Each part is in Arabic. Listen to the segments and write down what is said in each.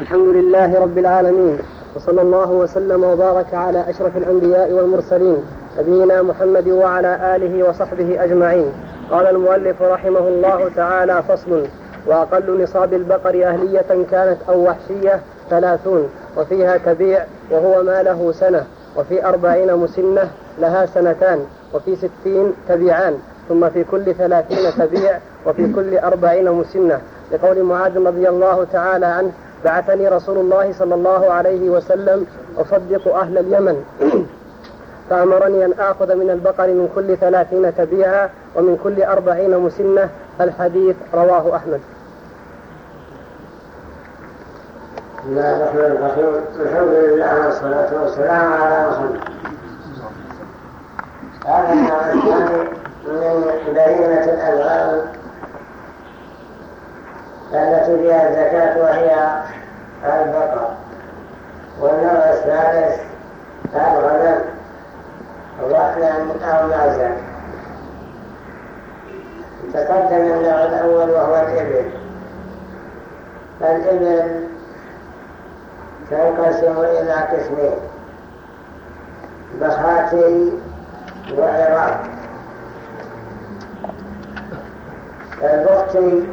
الحمد لله رب العالمين وصلى الله وسلم وبارك على أشرف الأنبياء والمرسلين نبينا محمد وعلى آله وصحبه أجمعين. قال المؤلف رحمه الله تعالى فصل وأقل نصاب البقر أهلية كانت أو وحشية ثلاثون وفيها تبيع وهو ما له سنة وفي أربعين مسنة لها سنتان وفي ستين تبيعان ثم في كل ثلاثين تبيع وفي كل أربعين مسنة. لقول معاذ رضي الله تعالى عنه بعثني رسول الله صلى الله عليه وسلم أصدق أهل اليمن. فأمرني أن آخذ من البقر من كل ثلاثين تبيعا ومن كل أربعين مسنة. الحديث رواه أحمد. بسم الله الرحمن الرحيم. الحمد لله والصلاة والسلام على رسول الله. هذا الثاني من بهيمة الأنعام التي فيها الزكاة وهي البقر والنوع الثالث الغنم ضحنا أو معزا تقدم النوع الأول وهو الإبل. الإبل تنقسم إلى قسمين بخاتي وعراق. البختي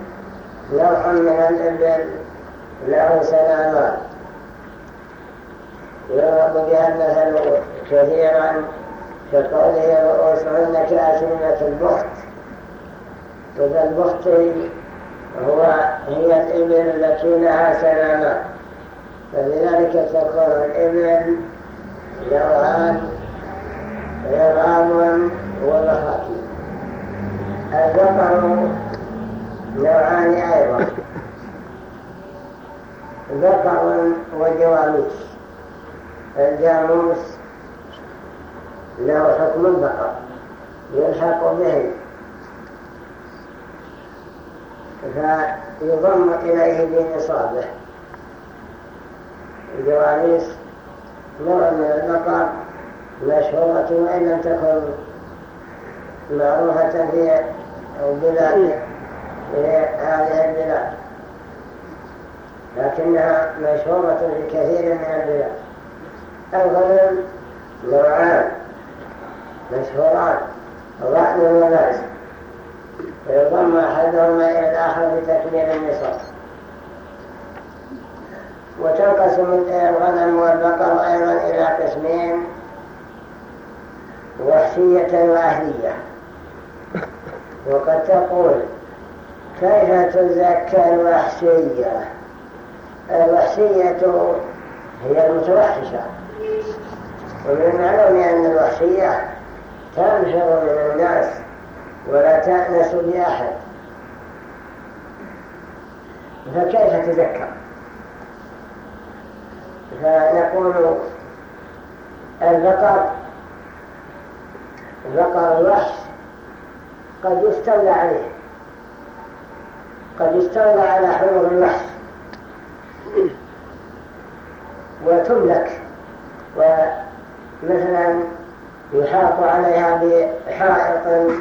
نوع من الإبل له سلامات يرغب بها المثل كثيرا كقوله رؤوسهن كأسنة البخت إذا البخت هو هي الإبل التي لها سلامات فلذلك تكون الإبل نوعان عظام ومخاطي الذكر نوعان أيضا ذكر وجواميس الجاموس له حكم البقر. يلحق به. فيضم إليه بنصابه الجواميس نوع من البقر مشهورة وإن لم تكن معروفة في بلاد في هذه البلاد. لكنها مشهورة في كثير من البلاد. الغنم نوعان مشهوران ضحن ومعز ويضم أحدهما إلى الآخر بتكميل النصاب وتنقسم الغنم والبقر أيضا إلى قسمين وحشية وأهلية. وقد تقول كيف تزكى الوحشية الوحشية هي المتوحشة. ومن المعلوم أن الوحشية تنفر من الناس ولا تأنس بأحد. فكيف تذكر فنقول البقر بقر الوحش قد يستولى عليه. قد يستولى على حمر الوحش. وتملك. ومثلا يحاط عليها بحائط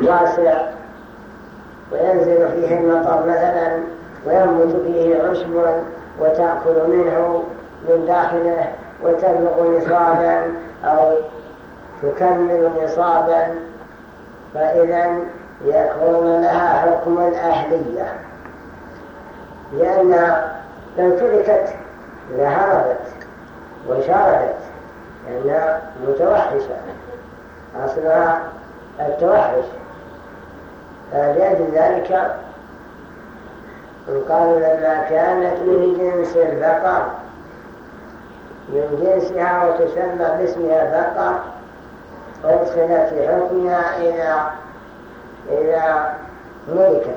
واسع. وينزل فيه المطر مثلا. وينبت فيه عشب وتأكل منه من داخله. وتبلغ نصابا أو تكمل نصابا. فإذا يكون لها حكم الأهلية لأن لو تركت لهربت وشردت لأنها متوحشة أصلها التوحش. فلأجل ذلك قالوا لما كانت من جنس البقر من جنسها وتسمى باسمها بقر أدخلت في حكمها إذا إذا ملكت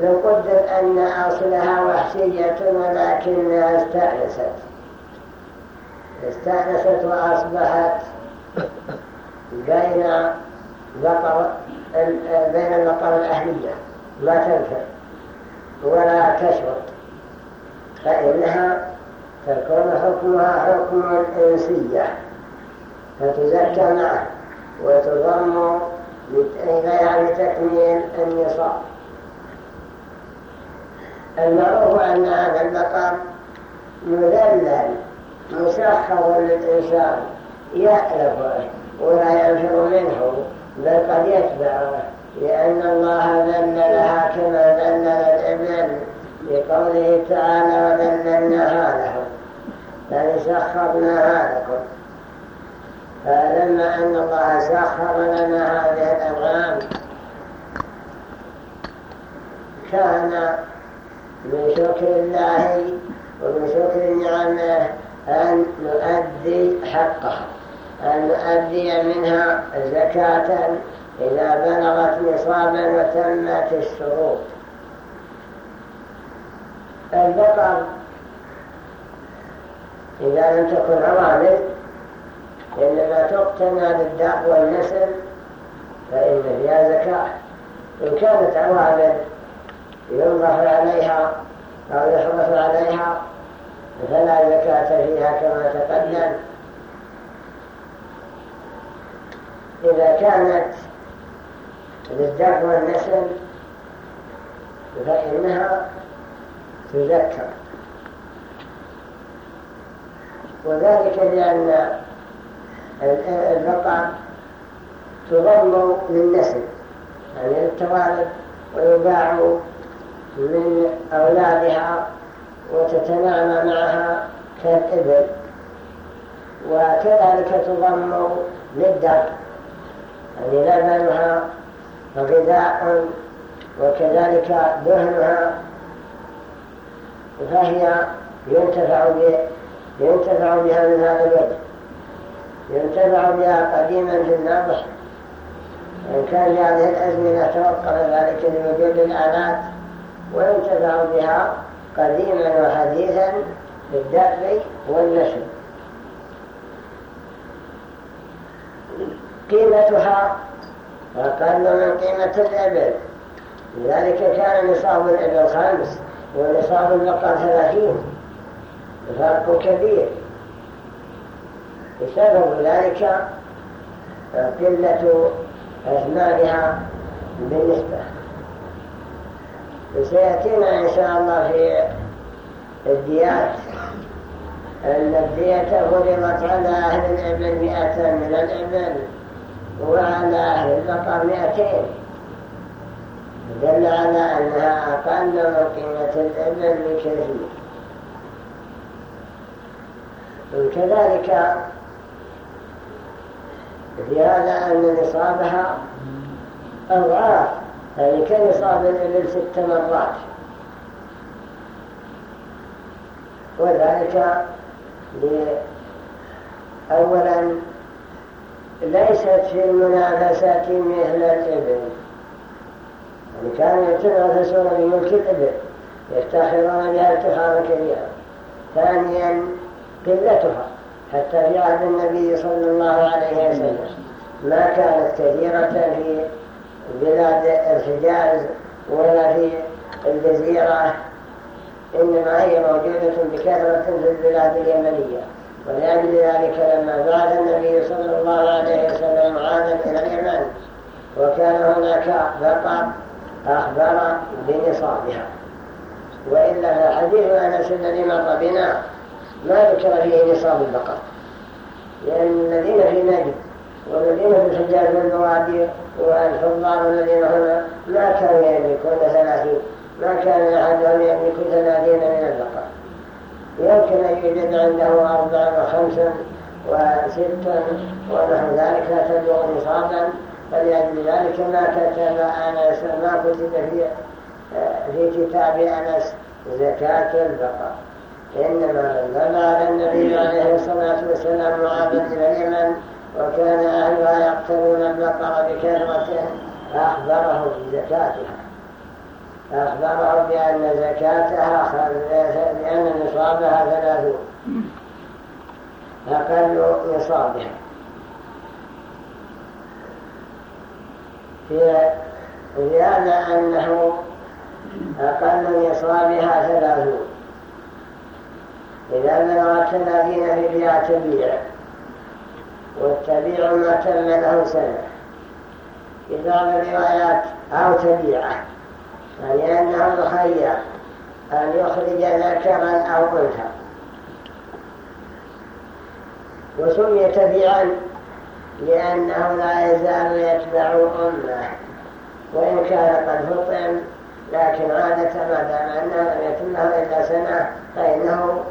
لو قدر أن أصلها وحشية ولكنها استأنست. استأنست وأصبحت بين بقر بين البقر الأهلية. لا تنفع ولا تشرب فإنها تكون حكمها حكم الإنسية. فتزكى معه وتضم إليها بتكميل النصاب المعروف أن هذا البقر مذلل مسخر للإنسان يألفه ولا ينفر منه بل قد يتبعه لأن الله ذللها كما ذلل الإبل لقوله تعالى وذللناها لهم يعني سخرناها لكم فلما أن الله سخر لنا هذه الأنعام. كان من شكر الله ومن شكر نعمه أن نؤدي حقها أن نؤدي منها زكاة إذا بلغت نصابا وتمت الشروط البقر إذا لم تكن عوامل إنما تقتنى بالداء والنسل فإن فيها زكاة. إن كانت عوامل ينظر عليها أو يحرص عليها فلا زكاة فيها كما تقدم. إذا كانت بالدر والنسل فإنها تذكر. وذلك لأن البقر تضم للنسل يعني للتوالد ويباع من أولادها وتتنامى معها كالإبل. وكذلك تضم للدر يعني لبنها وغذاء وكذلك دهنها. فهي ينتفع بها من هذا الوجه. ينتفع بها قديما في النضح إن كان في هذه الأزمنة توقف ذلك لوجود الآلات وينتفع بها قديما وحديثا بالدفع والنشر. قيمتها أقل من قيمة الإبل. لذلك كان نصاب الإبل خمس ونصاب البقر ثلاثين. فرق كبير. بسبب ذلك قلة أثمانها بالنسبة. وسيأتينا إن شاء الله في الديات. أن الدية فرضت على أهل الإبل مئة من الإبل وعلى أهل البقر مئتين. دل على أنها أقل من قيمة الإبل بكثير. وكذلك في أن نصابها أضعاف. يعني كنصاب الإبل ست مرات وذلك أولا ليست في المنافسة مثل الإبل. يعني كانوا يتنافسون بملك الإبل يفتخرون بها افتخارا كبيرا ثانيا قلتها. حتى في عهد النبي صلى الله عليه وسلم. ما كانت كثيرة في بلاد الحجاز ولا في الجزيرة إنما هي موجودة بكثرة في البلاد اليمنية. ولأجل ذلك لما بعد النبي صلى الله عليه وسلم عادا إلى اليمن وكان هناك بقر أخبر بنصابها. وإلا حديث أنس الذي مر بنا ما ذكر فيه نصاب البقر. لأن الذين في نجد والذين في الحجاز والبوادي والفضار الذين هنا ما كانوا يملكون ثلاثين ما كان أحدهم يملك ثلاثين من البقر. يمكن أن يوجد عنده أربعا وخمسا وستا ونحو ذلك لا تبلغ نصابا فلأجل ذلك ما كتب أنس ما كتب في في كتاب أنس زكاة البقر. إنما على النبي عليه الصلاة والسلام معاذ إلى اليمن وكان أهلها يقتلون البقر بكثرة أخبره بزكاتها. أخبره بأن زكاتها بأن نصابها ثلاثون. أقل نصابها. في هذا أنه أقل نصابها ثلاثون. إذا بلغت ثلاثين في بيع تبيع والتبيع ما تم له سنة كتاب الروايات أو تبيعه يعني أنه مخير أن يخرج ذكرا أو أنثى. وسمي تبعا لأنه لا يزال يتبع أمه وإن كان قد فطن لكن عادة ما دام أنه لم يتم له إلا سنة فإنه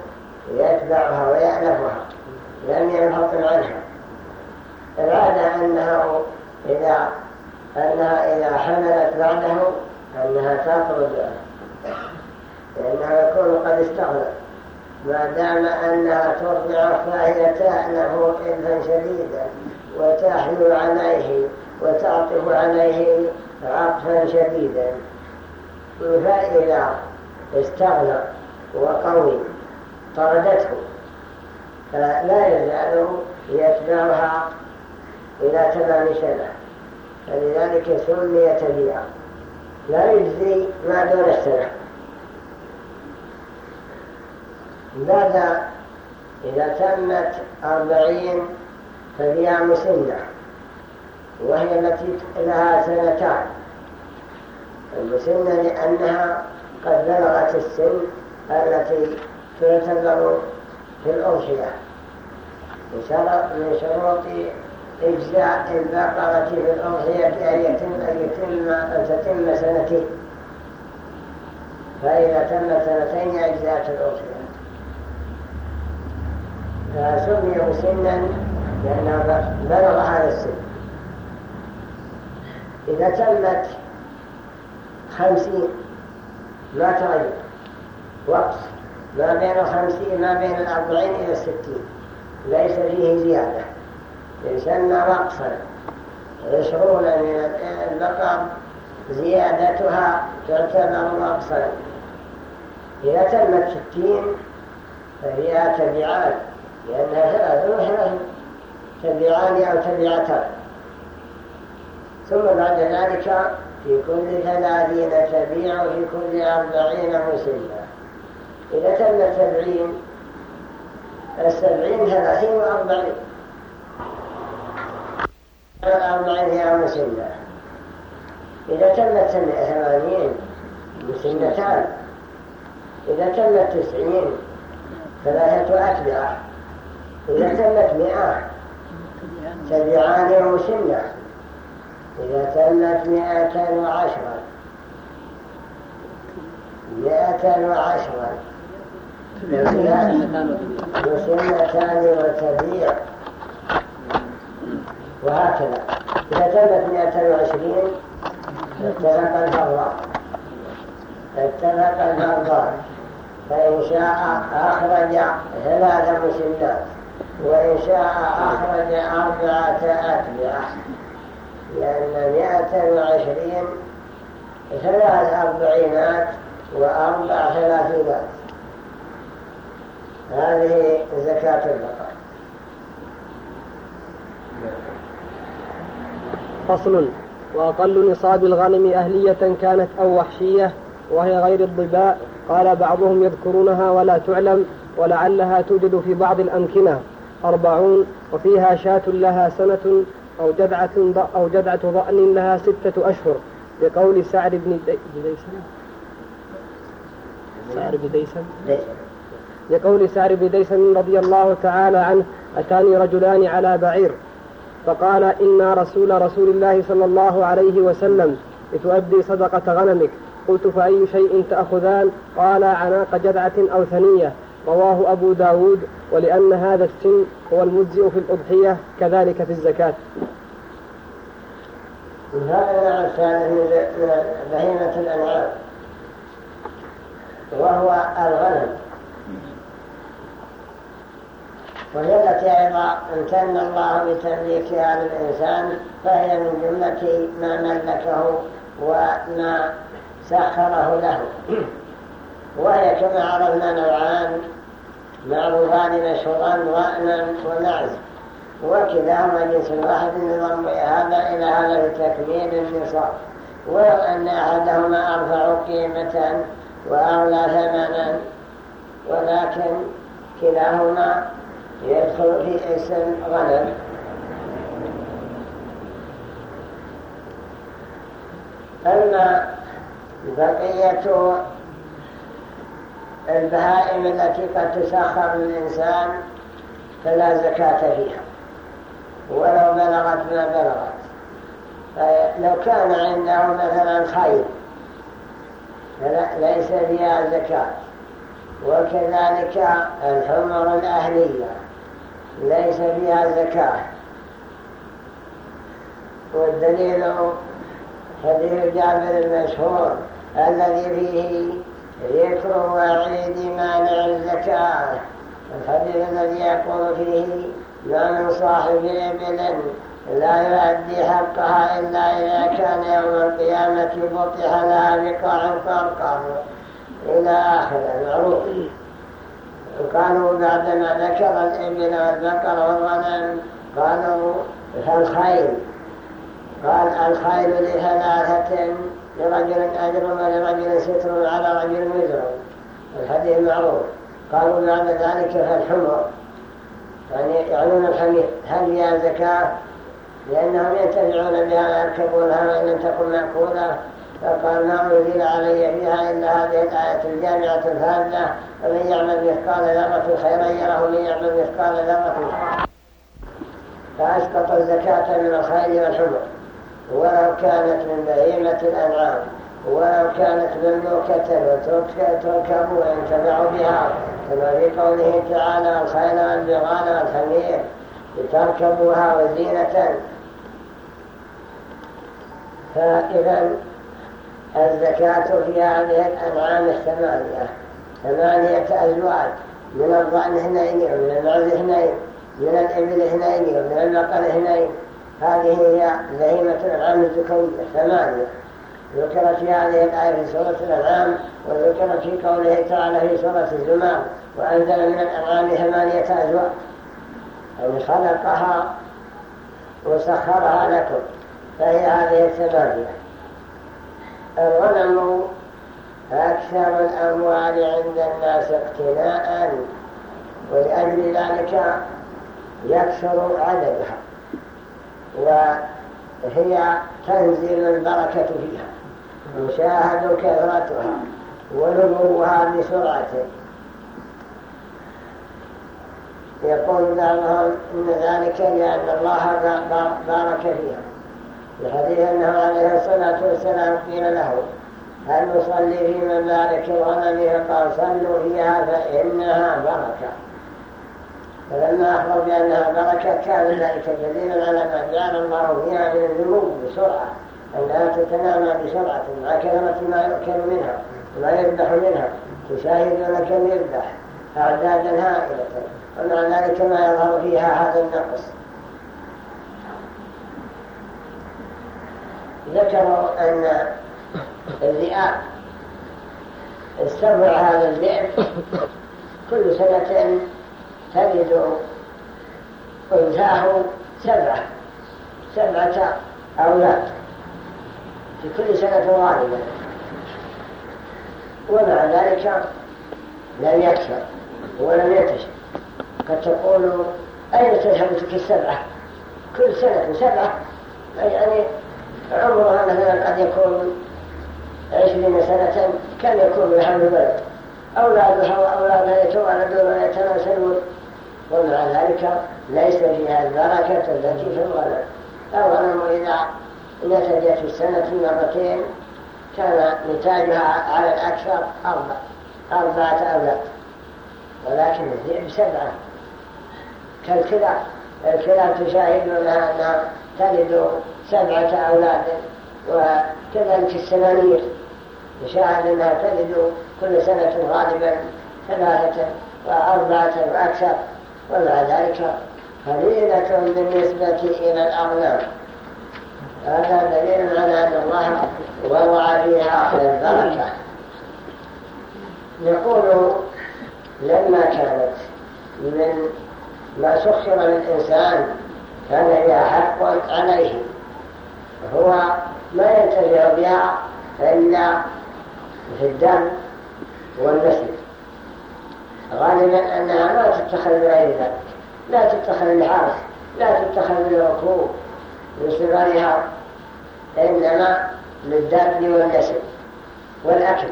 يتبعها ويألفها لم ينفطن عنها. العادة أنه إذا أنها إذا حملت بعده أنها تطرد لأنه يكون قد استغنى ما دام أنها ترضع فهي تألف إلفا شديدا وتحلو عليه وتعطف عليه عطفا شديدا. فإذا استغنى وقوي طردته. فلا يزال يتبعها إلى تمام سنة فلذلك سمي تبيعا لا يجزي ما دون السنة. بعد إذا تمت أربعين فهي مسنة. وهي التي لها سنتان. المسنة لأنها قد بلغت السن التي تعتبر في الأضحية من شروط إجزاء البقرة في الأضحية أن يتم أن يتم أن تتم سنتين فإذا تم سنتين أجزاءت الأضحية فسمي سنا لأنه بلغ هذا السن. إذا تمت خمسين ما تغير وقت. ما بين الخمسين ما بين الأربعين إلى الستين. ليس فيه زيادة. يسمى رقصا عشرون من البقر زيادتها تعتبر رقصا إذا تمت ستين فهي تبعات لأنها ثلاث وثلاث تبعان أو تبعتان. ثم بعد ذلك في كل ثلاثين تبيع وفي كل أربعين مسلة إذا تم سبعين السبعين ثلاثين وأربعين. الأربعين هي مسلة إذا تمت ثمانين مسنتان إذا تمت تسعين ثلاثة أتبعة إذا تمت مئة تبعان ومسنة إذا تمت مئة وعشرة. مئة وعشرة. مسنتان وتبيع وهكذا إذا تمت مئة وعشرين اتفق الفرضان اتفق الفرضان فإن شاء أخرج ثلاث مسنات وإن شاء أخرج أربعة أتبعة لأن مئة وعشرين ثلاث أربعينات وأربع ثلاثينات هذه زكاة البقر فصل وأقل نصاب الغنم أهلية كانت أو وحشية وهي غير الضباء قال بعضهم يذكرونها ولا تعلم ولعلها توجد في بعض الأمكنة أربعون وفيها شاة لها سنة أو جدعة أو جدعة ضأن لها ستة أشهر بقول سعد بن ديسم سعد بن ديسم لقول سعد بن ديسم رضي الله تعالى عنه أتاني رجلان على بعير؟ فقال إنا رسول رسول الله صلى الله عليه وسلم لتؤدي صدقة غنمك. قلت فأي شيء تأخذان؟ قال عناق جدعة أو ثنية. رواه أبو داود ولأن هذا السن هو المجزئ في الأضحية كذلك في الزكاة. هذا الثالث من بهيمة الأنعام وهو الغنم. وهي التي أيضا امتن الله بتمليكها للإنسان فهي من جملة ما ملكه وما سخره له. وهي كما عرفنا نوعان معروفان مشهوران ضأنا ومعز وكلاهما جنس واحد نظام هذا إلى هذا لتكميل النصاب. ولو أن أحدهما أرفع قيمة وأغلى ثمنا ولكن كلاهما يدخل في اسم غنم أما بقية البهائم التي قد تسخر للإنسان فلا زكاة فيها. ولو بلغت ما بلغت. لو كان عنده مثلا خير ليس فيها زكاة. وكذلك الحمر الأهلية. ليس فيها زكاة. والدليل حديث جابر المشهور الذي فيه ذكر وعيد مانع الزكاة. الحديث الذي يقول فيه ما من صاحب إبل لا يؤدي حقها إلا إذا كان يوم القيامة بطح لها بقاع قرقر إلى آخر المعروف وقالوا بعدما ذكر الإبل والبقر والغنم. قالوا فالخيل قال الخيل لثلاثة لرجل أجر ولرجل ستر على رجل وزر. الحديث معروف. قالوا بعد ذلك فالحمر. يعني يعنون الحمير هل هي زكاة؟ لأنهم ينتفعون بها ويركبونها وإن تكن مأكولة. فقال ما أنزل علي فيها إلا هذه الآية الجامعة الفاذة ومن يعمل مثقال ذرة خيرا يره من يعمل مثقال ذرة فأسقط الزكاة من الخيل والحمر ولو كانت من بهيمة الأنعام ولو كانت مملوكة وتركب وينتفع بها كما في قوله تعالى الخيل والبغال والحمير لتركبوها وزينة. فإذا الزكاة في هذه الأنعام الثمانية ثمانية أزواج من الضأن اثنين ومن المعز اثنين من الإبل اثنين ومن البقر اثنين هذه هي بهيمة الأنعام الزكوية ثمانية. ذكرت في هذه الآية في سورة الأنعام وذكرت في قوله تعالى في سورة الزمار وأنزل من الأنعام ثمانية أزواج. يعني خلقها وسخرها لكم. فهي هذه الثمانية. الغنم أكثر الأموال عند الناس اقتناء ولأجل ذلك يكثر عددها وهي تنزل البركة فيها يشاهد كثرتها ونموها بسرعة. يقول بعضهم إن ذلك لأن الله بارك فيها. الحديث أنه عليه الصلاة والسلام قيل له هل نصلي في مبارك الغنم فقال صلوا فيها فإنها بركة. فلما أخبر بأنها بركة كان ذلك دليلا على ما جعل الله فيها من النمو بسرعة أنها تتنامى بسرعة مع كلمة ما يؤكل منها وما يذبح منها تشاهد لكم يذبح أعدادا هائلة. ومع ذلك ما يظهر فيها هذا النقص. ذكروا أن الذئاب استرضع هذا الذئب كل سنة تجد أنثاه سبعة سبعة أولاد في كل سنة غالبا ومع ذلك لم يكثر ولم ينتشر. قد تقول أين تذهب تلك السبعة؟ كل سنة سبعة يعني عمرها مثلا قد يكون عشرين سنة كم يكون بحمل البلد أولادها وأولادها يتوالدون ويتناسلون. ومع ذلك ليس فيها البركة التي في الغنم. الغنم إذا نتجت في السنة مرتين كان نتاجها على الأكثر أربع أربعة أولاد. ولكن الذئب سبعة. كالكلاب الكلاب تشاهدونها أنها تلد سبعة أولاد وكذلك السنانير. يشاهد أنها تلد كل سنة غالبا ثلاثة وأربعة وأكثر. ومع ذلك قليلة بالنسبة إلى الأغنام. هذا دليل على أن الله وضع فيها البركة. يقول لما كانت من ما سخر للإنسان كان لها حق عليه. هو ما ينتفع بها إلا في الدم والنسل غالبا أنها ما تتخذ بغير ذلك. لا تتخذ الحرث لا تتخذ للركوب لصغرها إنما للدم والنسل والأكل.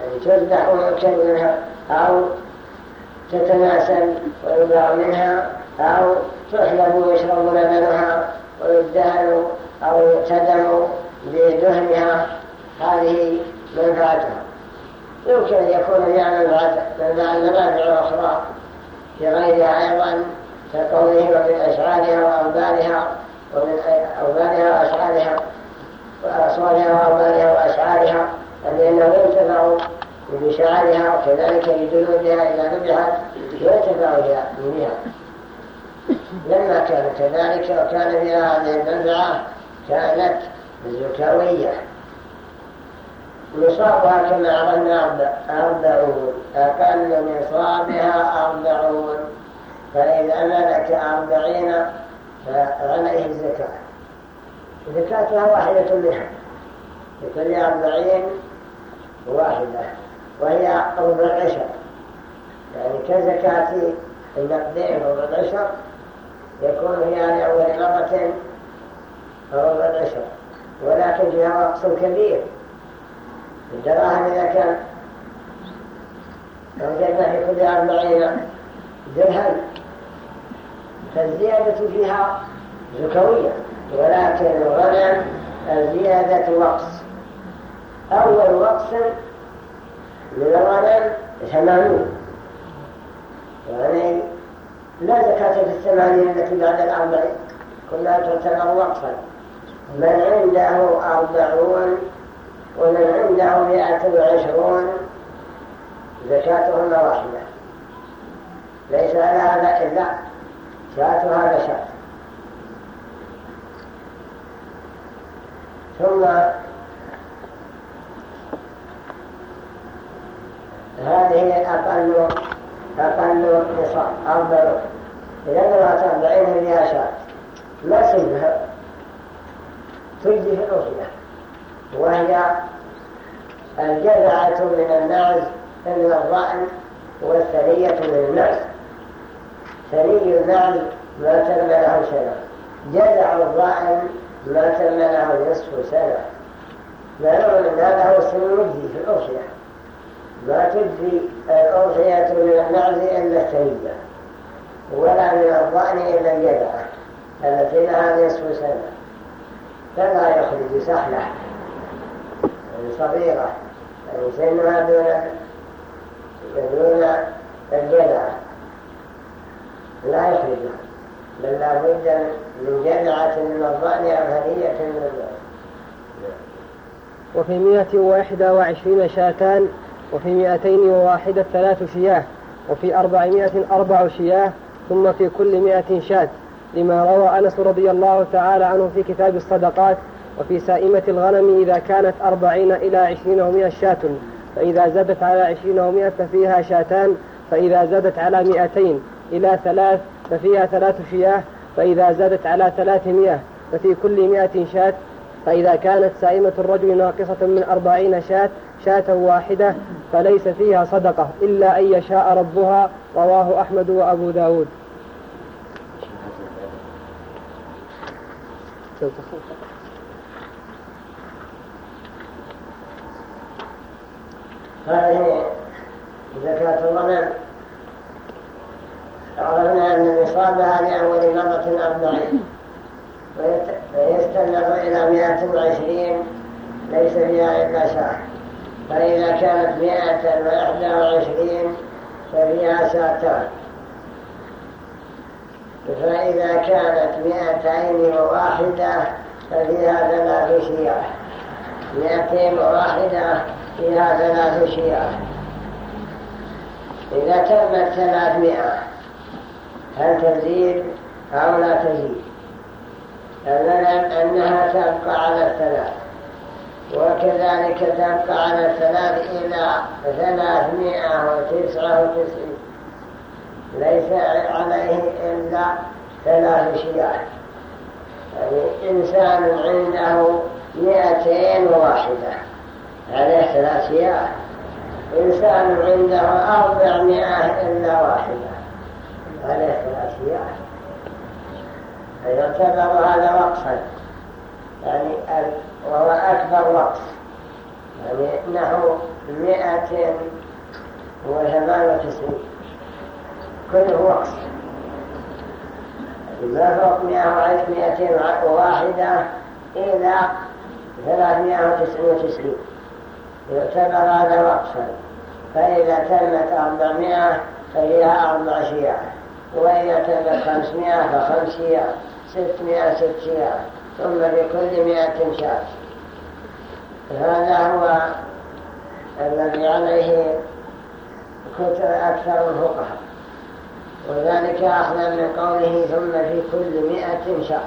يعني تذبح ويؤكل منها أو تتناسل ويباع منها أو تحلب ويشرب لبنها ويدهن أو يقتدم بدهنها هذه منفعتها يمكن أن يكون فيها منافع أخرى في غيرها أيضا كقوله ومن أشعارها وأوبارها ومن أوبارها وأشعارها وأصوالها وأوبارها وأشعارها لأنه ينتفع بشعارها وكذلك بجلودها إذا ذبحت ينتفع بها لما كان كذلك وكان فيها هذه المنفعة كانت زكوية. نصابها كما عرفنا أربعون أقل نصابها أربعون. فإذا ملك أربعين فعليه الزكاة. زكاتها واحدة منها لكل أربعين واحدة وهي ربع العشر يعني كزكاة النقدين ربع العشر يكون فيها لأول مرة ربع العشر ولكن فيها رقص كبير. الدراهم إذا كان وجدنا في كل أربعين درهم. فالزيادة فيها زكوية ولكن الغنم الزيادة وقص. أول وقص من الغنم ثمانون. يعني لا زكاة في الثمانين التي بعد الأربعين. كلها تعتبر وقفا. من عنده أربعون ومن عنده مئة وعشرون زكاتهن واحدة ليس على هذا إلا شاة هذا شاة ثم هذه أقل أقل نصاب أربع إذا نرى أربعين فيها شاة ما سنها في الأخرى وهي الجذعة من النعز من الرأن والثرية من النعز ثري النعز ما تم له سنة. جذع الرأن ما تم له نصف سنة. معنى من هذا هو السنوجي في الأضحية ما تجزي الأضحية من النعز إلا الثرية ولا من الرأن إلا الجذعة التي لها نصف سنة. فلا يخرج صغيرة. يعني سنها دون دون الجذعة لا يخرجها بل لا بد من جذعة من الضأن أو من الضأن وفي مئة وإحدى وعشرين شاتان وفي مئتين وواحدة ثلاث شياه وفي أربعمائة أربع شياه ثم في كل مئة شات لما روى أنس رضي الله تعالى عنه في كتاب الصدقات وفي سائمة الغنم إذا كانت أربعين إلى عشرين ومئة شاة فإذا زادت على عشرين ومئة ففيها شاتان فإذا زادت على مئتين إلى ثلاث ففيها ثلاث شياه فإذا زادت على ثلاثمائة ففي كل مئة شاة. فإذا كانت سائمة الرجل ناقصة من أربعين شاة شاة واحدة فليس فيها صدقة إلا أن يشاء ربها رواه أحمد وأبو داود. هذه زكاة الغنم عرفنا أن نصابها لأول مرة أربعين ويستمر إلى مئة وعشرين ليس فيها إلا شهر فإذا كانت مئة وإحدى وعشرين ففيها شاتان فإذا كانت مئتين وواحدة ففيها ثلاث شياه مئتين وواحدة فيها ثلاث شياه إذا تمت ثلاثمائة هل تزيد أو لا تزيد؟ أنها تبقى على الثلاث. وكذلك تبقى على الثلاث إلى ثلاثمائة وتسعة وتسعين. ليس عليه إلا ثلاث شيات يعني إنسان عنده مئتين وواحدة عليه ثلاث شيات إنسان عنده أربعمائة إلا واحدة. عليه ثلاث شيات فيعتبر هذا وقفا. يعني وهو أكبر وقف. يعني نحو مئة وثمان وتسعين. كله وقص ما فوق مئة وعشر مئتين واحدة إلى ثلاثمائة وتسعين وتسعين. يعتبر هذا وقفا فإذا تمت أربعمائة فهي أربع شيعة وإذا تمت خمسمائة فخمس شيعة ستمائة. ست شيعة ثم لكل مئة شاة. هذا هو الذي عليه كتب أكثر الفقهاء. وذلك أخذا من قوله ثم في كل مئة شاة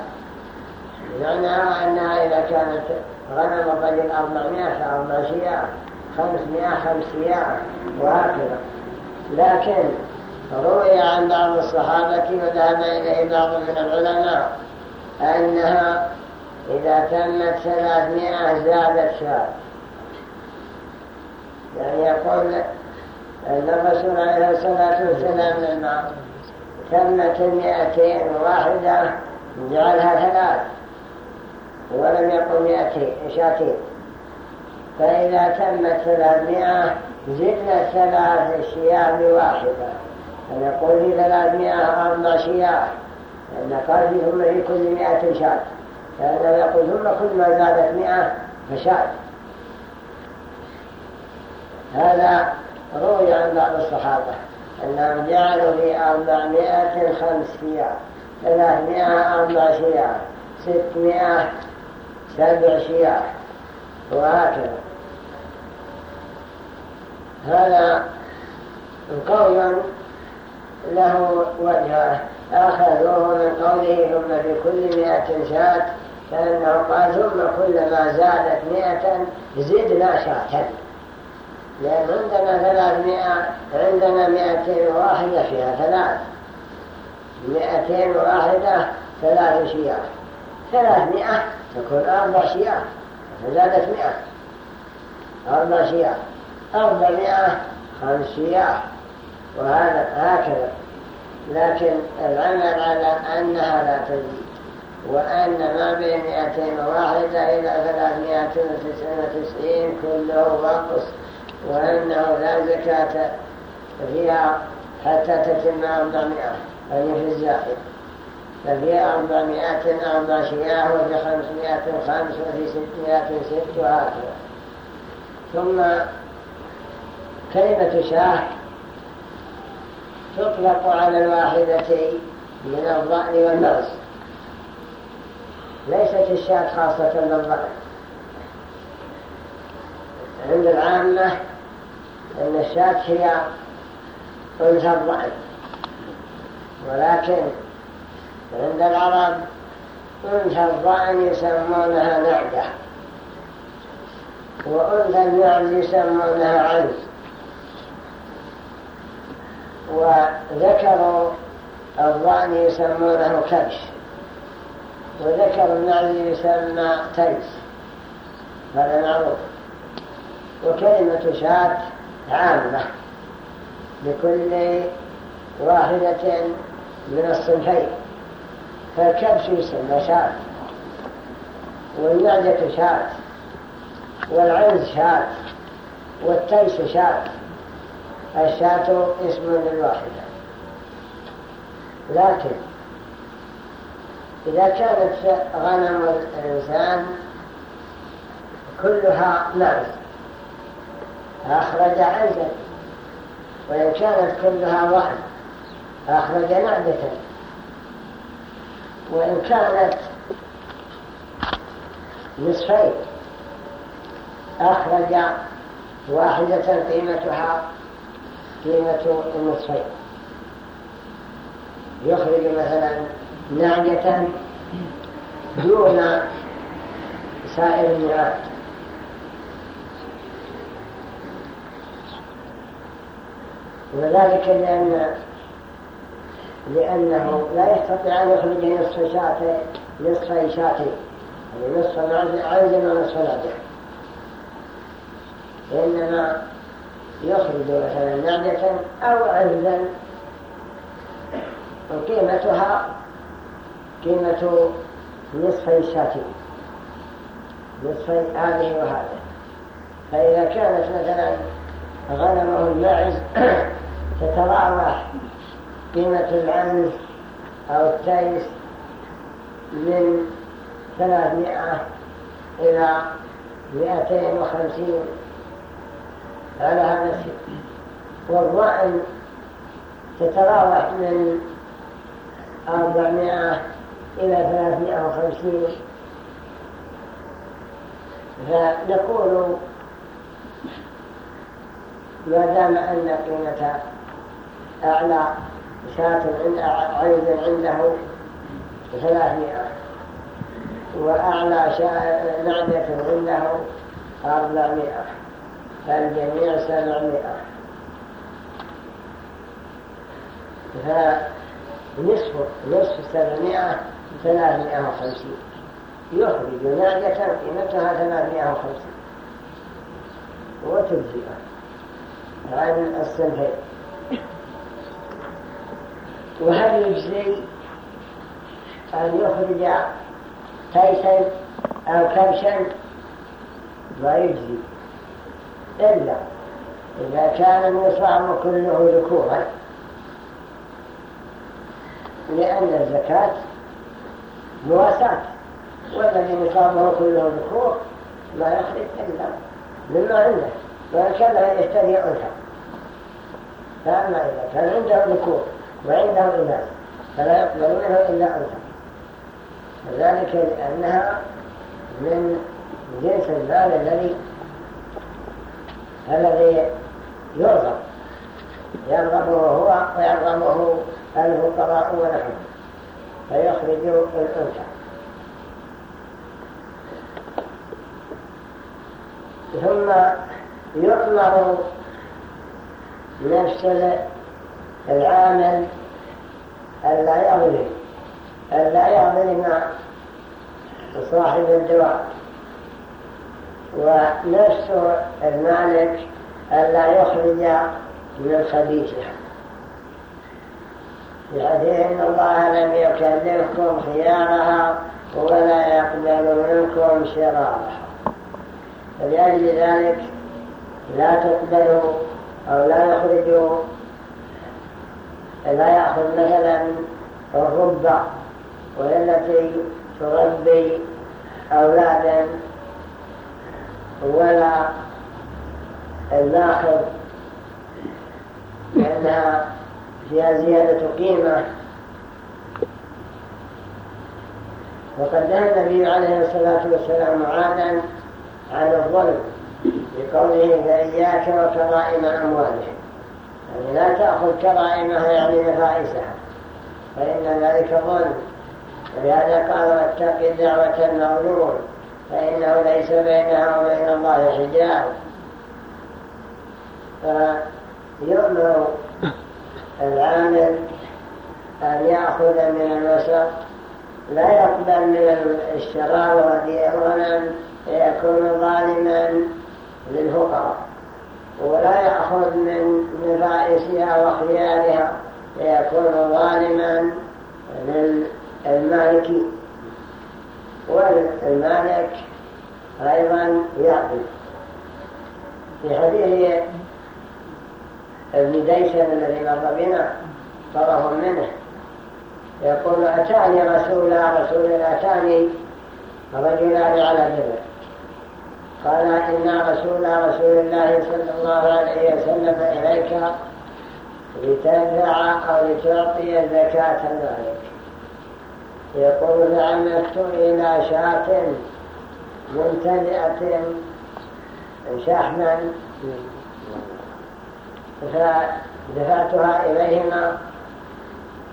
معناها أنها إذا كانت غنم الرجل أربعمائة فأربع شيعة خمسمائة خمس شيعة وهكذا. لكن روي عن بعض الصحابة وذهب إليه بعض من العلماء أنها إذا تمت ثلاثمائة زادت شهر. يعني يقول أن الرسول عليه الصلاة والسلام لما تمت المئتين واحدة جعلها ثلاث ولم يقل مئتين شاتين. فإذا تمت ثلاثمائة زدنا ثلاث شياه بواحدة فنقول في ثلاثمائة أربع شياه لأن قال ثم في كل مئة شات. فهذا يقول ثم كل ما زادت مئة فشات. هذا روي عن بعض الصحابة. أنهم جعلوا في أربعمائة خمس شياه ثلاثمائة أربع شياه ستمائة سبع شياه وهكذا. هذا قول له وجهه أخذوه من قوله ثم في كل مئة شاة فإنه قال ثم كلما زادت مئة زدنا شاة. لأن عندنا ثلاثمائة عندنا مئتين واحدة فيها ثلاث. مئتين واحدة ثلاث شياه ثلاثمائة تكون أربع شياه فزادت مئة. أربع شياه أربعمائة خمس شياه وهذا هكذا. لكن العمل على أنها لا تزيد. وأن ما بين مئتين واحدة إلى ثلاثمائة وتسعين وتسعين كله وقص وأنه لا زكاة فيها حتى تتم أربعمائة يعني في الزائد ففي أربعمائة أربع شياه وفي خمسمائة خمس وفي ستمائة ست وهكذا. ثم كلمة شاه تطلق على الواحدتين من الضأن والمغز ليست الشاة خاصة بالضأن عند العامة أن الشاة هي أنثى الضأن ولكن عند العرب أنثى الضأن يسمونها نعجة وأنثى النعم يسمونها عنز وذكروا الضأن يسمونه كبش وذكر النعم يسمى تنس هذا معروف وكلمة شاة عامة لكل واحدة من الصنفين. فالكبش يسمى شاة؟ والنعجة شاة والعنز شاة والتيس شاة. الشاة اسم للواحدة. لكن إذا كانت غنم الإنسان كلها نعز أخرج عنزا وإن كانت كلها وحد أخرج نعدة وإن كانت نصفين أخرج واحدة قيمتها قيمة النصفين. يخرج مثلا نعجة دون سائر النعات وذلك لأن لأنه لا يستطيع أن يخرج نصف شاة نصف شاة يعني نصف عز ونصف نعجة إنما يخرج مثلا نعجة أو عزا وقيمتها قيمة نصفي الشاة نصفي هذه وهذه فإذا كانت مثلا غنمه الماعز تتراوح قيمة العنز أو التيس من ثلاثمائة إلى مئتين وخمسين. على هذا الشيء. والضأن تتراوح من أربعمائة إلى ثلاثمائة وخمسين. فنقول ما دام أن قيمة أعلى شاة عيد عنده ثلاثمائة. وأعلى نعمة عنده أربعمائة. فالجميع سبعمائة. فنصف نصف سبعمائة ثلاثمائة وخمسين. يخرج نعجة قيمتها ثلاثمائة وخمسين. وتجزئة. عن الصنفين وهل يجزي أن يخرج تيسا أو كبشا لا يجزي إلا إذا كان النصاب كله ذكورا لأن الزكاة مواساة والذي نصابه كله ذكور لا يخرج إلا مما عنده وهكذا يشتري أنثى فأما إذا كان عنده ذكور وعنده إناث فلا يقبل منه إلا أنثى وذلك لأنها من جنس المال الذي الذي يرغب. يرغبه هو ويرغبه الفقراء ونحن. فيخرج الأنثى. ثم يؤمر نفس العامل ألا يظلم ألا يظلم صاحب الدواء ونفس المالك ألا يخرج من خبيثها بحديث إن الله لم يكلفكم خيارها ولا يقبل منكم شرارها. فلأجل ذلك لا تقبلوا أو لا يخرجوا لا يأخذ مثلا الربع وهي التي تربي أولادا ولا الناخذ لأنها فيها زيادة قيمة. وقد نهى النبي عليه الصلاة والسلام عادا عن الظلم بقوله فإياك وكرائم أموالهم. لا تأخذ كرائمها يعني نفائسها فإن ذلك ظلم. ولهذا قال واتق دعوة المظلوم فإنه ليس بينها وبين الله حجاب. فيؤمر العامل أن يأخذ من الوسط لا يقبل من الشرار والغنم يكون ظالما للفقراء. ولا يأخذ من نفائسها وخيارها يكون ظالما للمالك والمالك أيضا يعقل في حديث ابن ديسن الذي مر بنا طرف منه. يقول أتاني رسول رسول أتاني رجلان على جبل. قال إن رسول رسول الله صلى الله عليه وسلم إليك. لتدفع أو لتعطي زكاة مالك يقول فعمدت إلى شاة ممتلئة شحما. فدفعتها إليهما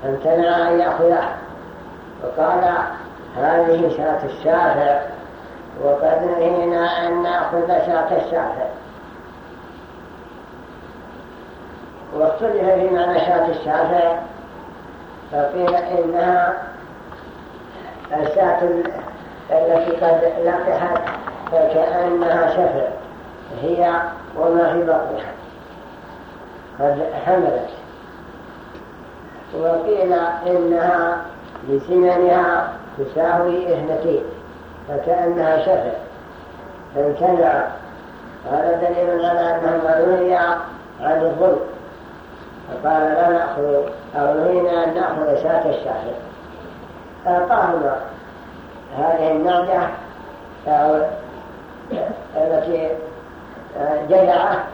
فامتنع أن يأخذها. وقال هذه شاة الشافع وقد نهينا أن نأخذ شاة الشافع. واختلف في معنى شاة الشافع فقيل إنها الشاة التي قد لقحت فكأنها شفع هي وما في بطنها. قد حملت. وقيل إنها بسننها تساوي اثنتين فكأنها شفع. فامتنع هذا دليل على أنه نهي عن الظلم. فقال لا نأخذ أو أن نأخذ شاة الشاحن فأعطاهما هذه النعجة التي جدعه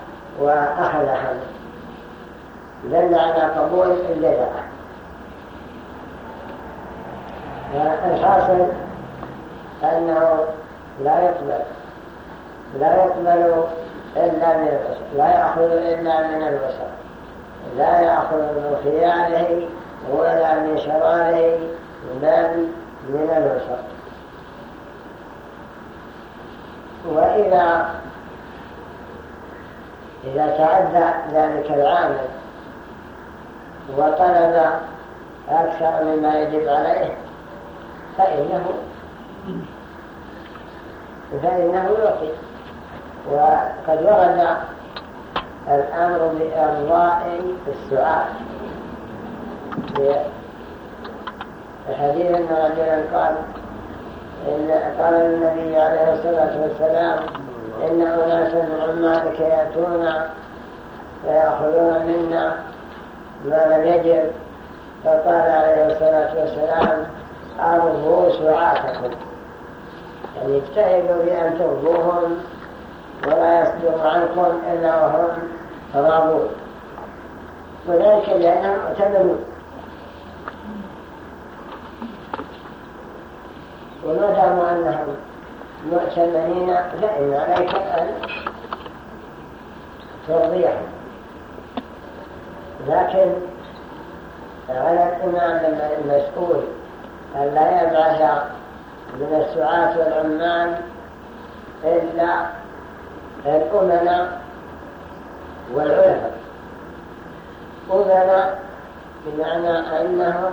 وأخذ حمل دل على قبول الجدعه الحاصل أنه لا يقبل لا يقبل إلا من الوسط لا يأخذ إلا من الوسط لا يأخذ من خياله ولا من شراره بل من الوسط. وإذا إذا تعدى ذلك العامل وطلب أكثر مما يجب عليه فإنه فإنه يعطي. وقد ورد الأمر بإرضاء السؤال. في حديث أن رجلا قال إن قال النبي عليه الصلاة والسلام إن أناسا من عمالك يأتون فيأخذون منا ما لم يجب فقال عليه الصلاة والسلام أرضوا سعاتكم. يعني اجتهدوا بأن ترضوهم ولا يصدر عنكم إلا وهم راضون وذلك لأنهم اعتمدوا. وما داموا أنهم مؤتمنين فإن عليك أن ترضيهم. لكن على الإمام المسؤول أن لا يبعث من السعاة والعمال إلا الأمناء والعلماء أمناء بمعنى أنهم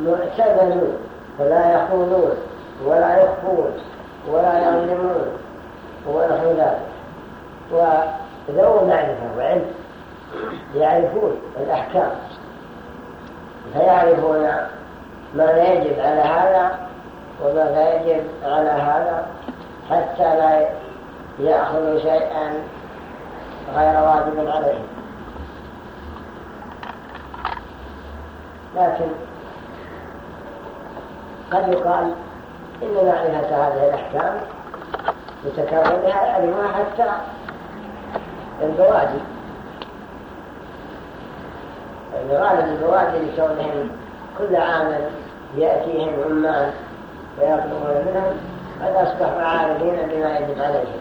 معتمدون فلا يخونون ولا يخفون ولا يظلمون ونحو ذلك. وذو معرفة وعلم. يعرفون الأحكام. فيعرفون ما لا يجب على هذا وما لا يجب على هذا حتى لا يأخذ شيئا غير واجب عليه. لكن قد يقال إن معرفة هذه الأحكام بها يعرفها حتى البوادي غالب البوادي لكونهم كل عام يأتيهم عمال ويطلبون منهم قد أصبحوا عارفين بما يجب عليهم.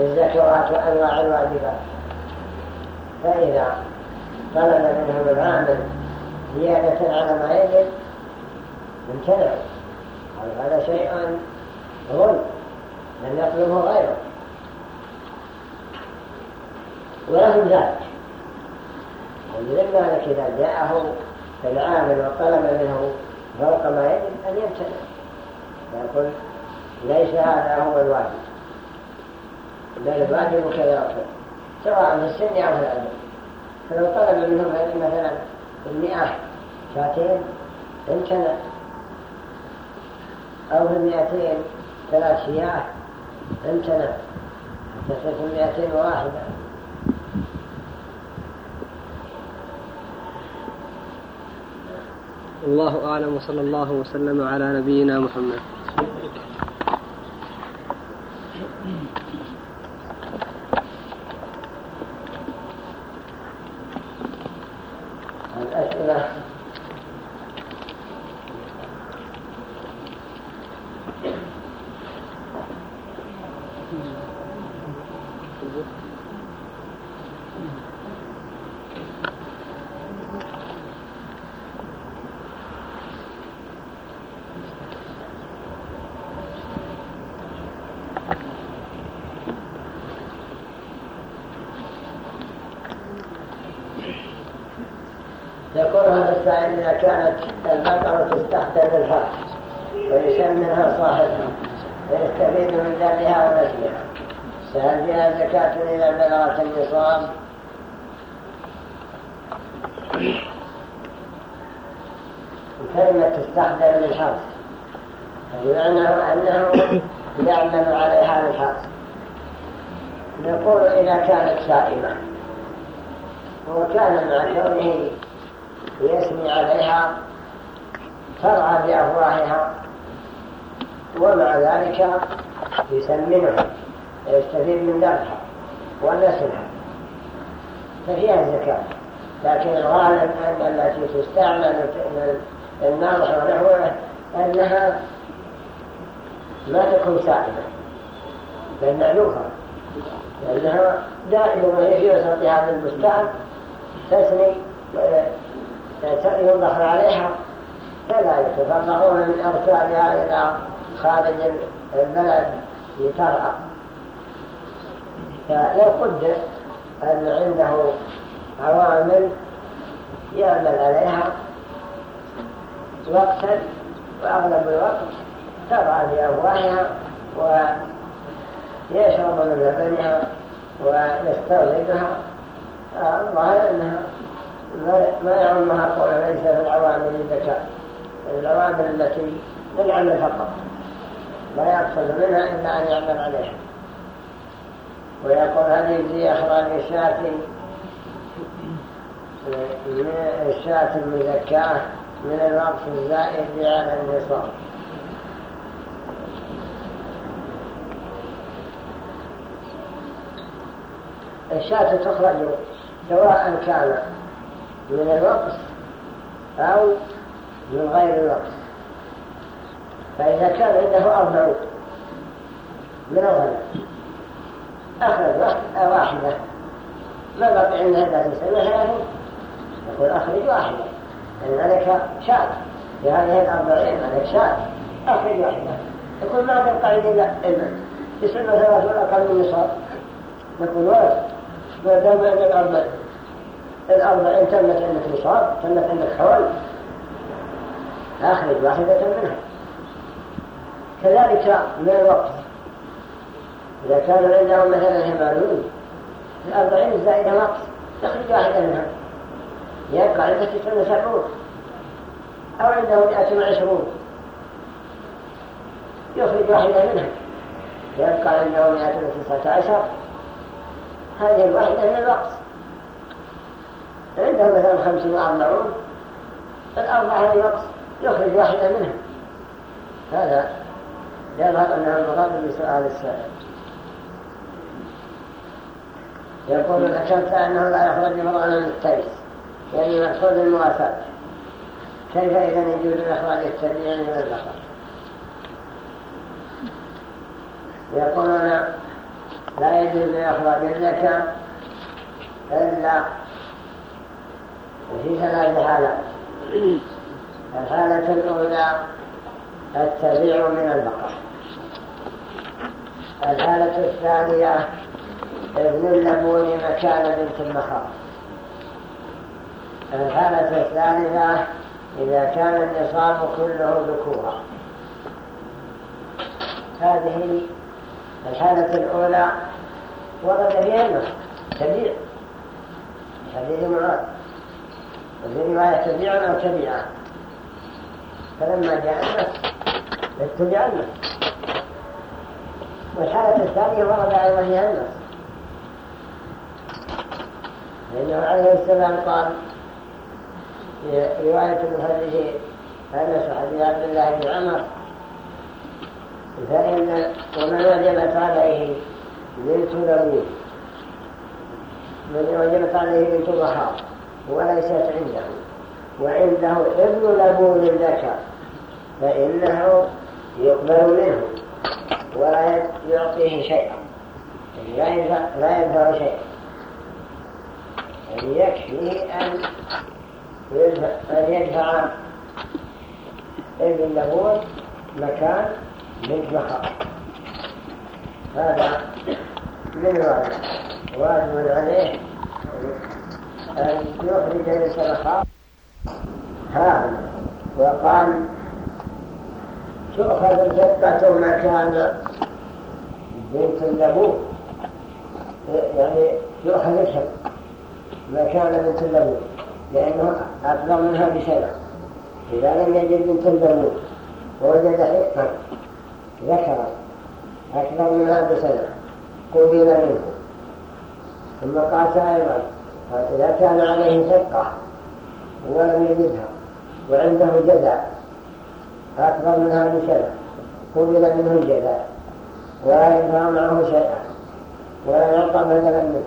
الزكوات وأنواع الواجبات. فإذا طلب منهم العامل زيادة على ما يجب امتنعوا هذا شيء ظلم. لم يطلبه غيره. ولهم ذلك. ولذلك إذا جاءه العامل وطلب منه فوق ما يجب أن يمتنع. يقول ليس هذا هو الواجب. بل الواجب كذا سواء في السن أو في الأجل فلو طلب منه مثلا المئة شاتين امتنع أو في المئتين ثلاث شياه امتنع حتى المئتين واحدة الله أعلم وصلى الله وسلم على نبينا محمد. الأسئلة فإذا إذا كانت البقرة تستخدم الفرس ويسمنها صاحبها ويستفيد من ذلها ونسلها فهل بها زكاة إذا بلغت النصاب؟ كلمة تستخدم للحرس بمعنى أنه يعمل عليها الحرس نقول إذا كانت سائمة وكان مع كونه يسمي عليها ترعى بأفواهها ومع ذلك يسمنها ويستفيد من ذبحها ونسلها ففيها الزكاة. لكن الغالب أن التي تستعمل النار ونحوه أنها ما تكون سائمة بل مألوفة لأنها دائما وهي في وسط هذا البستان ينضح عليها فلا يتفرغون من أرسالها إلى خارج البلد لترعى فلو قدر أن عنده عوامل يعمل عليها وقتا وأغلب الوقت ترعى بأفواهها ويشرب من لبنها ويستوردها الظاهر أنها ما يعمها قول ليس في العوامل الذكاء العوامل التي للعمل فقط لا يقصد منها إلا أن يعمل عليها. ويقول هل يجزي أخراج الشاة الشاة المزكاة من الوقت الزائد على النصاب. الشاة تخرج سواء كان من الوقت أو من غير الوقت فإذا كان عنده أربعون من الغنم أخرج واحدة ما بقي عندها إلا تسعين ثلاثين يقول أخرج واحدة. لأن عليك شاة. في هذه الأربعين عليك شاة. أخرج واحدة. يقول ما تبقى عندي إلا تسعين وثلاثون أقل من نصاب. نقول ولد ما دام عند الأربع الأربعين تمت عندك نصاب تمت عندك حول أخرج واحدة منها. كذلك من الوقت. إذا كان عندهم مثلا ثمانون الأربعين الزائدة وقت تخرج واحدة منها. يبقى عندك تسعة وسبعون. أو عنده مئة وعشرون. يخرج واحدة منها. يبقى عنده مئة وتسعة عشر. هذه الواحدة من الوقت. عنده مثلا خمسين وأربعون الأربعة الوقت يخرج واحدة منها. هذا يظهر أنه المراد بسؤال السائل. يقول ذكرت أنه لا يخرج مرأة من التيس يعني مقصود المواساة كيف إذا يجوز إخراج التبيع من البقر يقولون لا يجوز إخراج الزكاة إلا في ثلاث حالات الحالة الأولى التبيع من البقر. الحالة الثانية ابن اللبون مكان بنت المخاض الحالة الثالثة إذا كان النصاب كله ذكورا هذه الحالة الأولى ورد فيها النص تبيع. حديث معاذ وفي رواية تبيعا أو فلما جاء النص اتبع النص والحالة الثانية ورد أيضا فيها النص لأنه عليه السلام قال في رواية المحدث أنس حديث عبد الله بن عمر فإن ومن وجبت عليه بنت لبون من وجبت عليه بنت ضحى وليست عنده. وعنده ابن لبون ذكر فإنه يقبل منه ولا يعطيه شيئا. لا ينفع شيئا. يعني يكفيه أن يدفع ابن لبون مكان للزخار هذا من واجب واجب عليه. أن يخرج للصدقات هذا وقال تؤخذ الزكاة مكان بنت اللبون يعني يؤخذ الحب مكان بنت اللبون لأنه أفضل منها بشيء إذا لم يجد بنت اللبون ووجد حقا ذكرا أكبر منها بسنة قبل منه ثم قال إذا كان عليه ثقة ولم يجدها وعنده جدع أكبر منها بسنة قبل منه الجدع ولا يدفع معه شيئا ولا يعطى بدلا منه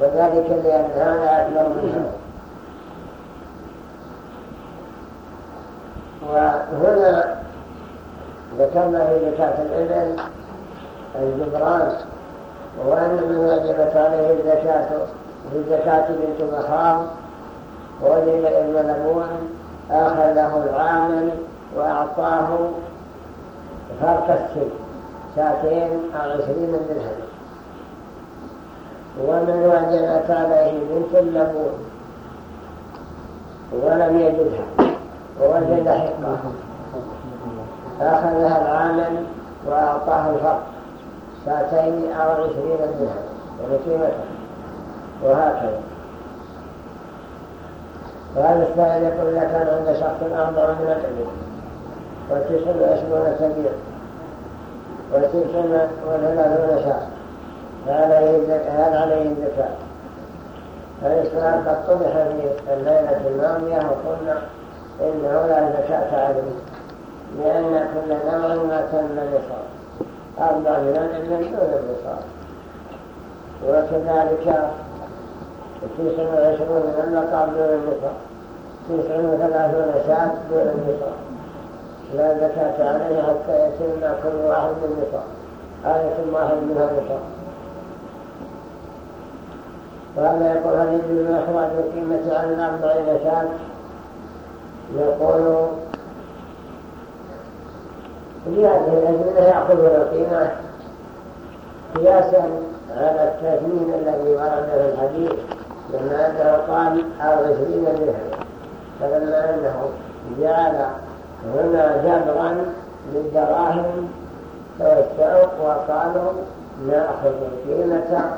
وذلك لأن هذا أكبر منه وهنا ذكرنا في زكاة الإبل الجبران وأن من وجبت عليه الزكاة في الزكاة بنت مخاض وجب ابن لبون أخذه العامل وأعطاه فرق السن ساعتين أو عشرين درهم ومن وجبت عليه بنت اللبون ولم يجدها ووجد حقه أخذها العامل وأعطاه الفرق ساعتين أو عشرين درهم ولقيمته وهكذا. وهذا السائل يقول إذا كان عند شخص أربع من الإبل وتسع وعشرون سبيل وتسع وثلاثون شهر هل عليه الزكاة فالإسلام قد طرح في الليلة الماضية وقلنا إنه لا زكاة عليه لأن كل نوع ما تم النصاب أربع من الإبل دون النصاب وكذلك تسع وعشرون من النقاب دون النصاب تسع وثلاثون شاب دون النصاب لا زكاة عليه حتى يتم كل واحد بالنصاب آية واحد منها نصاب وهذا يقول هل يجوز إخراج القيمة عن الأربعين شاب يقول في هذه الأزمنة يأخذون القيمة قياسا على التثمين الذي ورد في الحديث. لما قال؟ عشرين درهم فلما أنه جعل هنا جبرا للدراهم توسعوا وقالوا نأخذ القيمة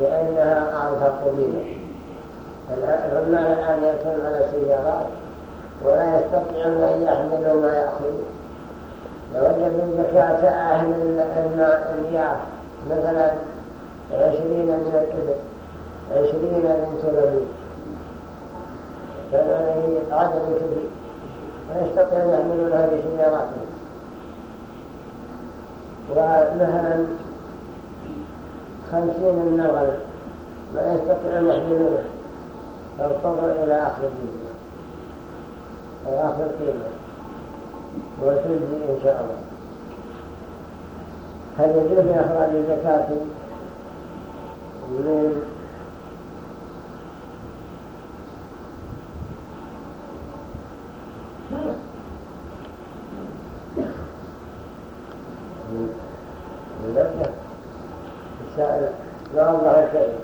لأنها أنفق بنا. العمال الآن يكون على السيارات ولا يستطيعون أن يحملوا ما يأخذون. لو وجدوا زكاة أهل المياه مثلا عشرين من الإبل عشرين من سلمين كان عليه عدد كبير. ويستطيع أن يحملونها بسياراتهم ومثلا خمسين من الغنم ما يستطيع أن يحملونه فاضطروا إلى أخذ الدين أو أخذ القيمة وتجزي إن شاء الله. هل يجوز إخراج الزكاة من السائل لا الله شيء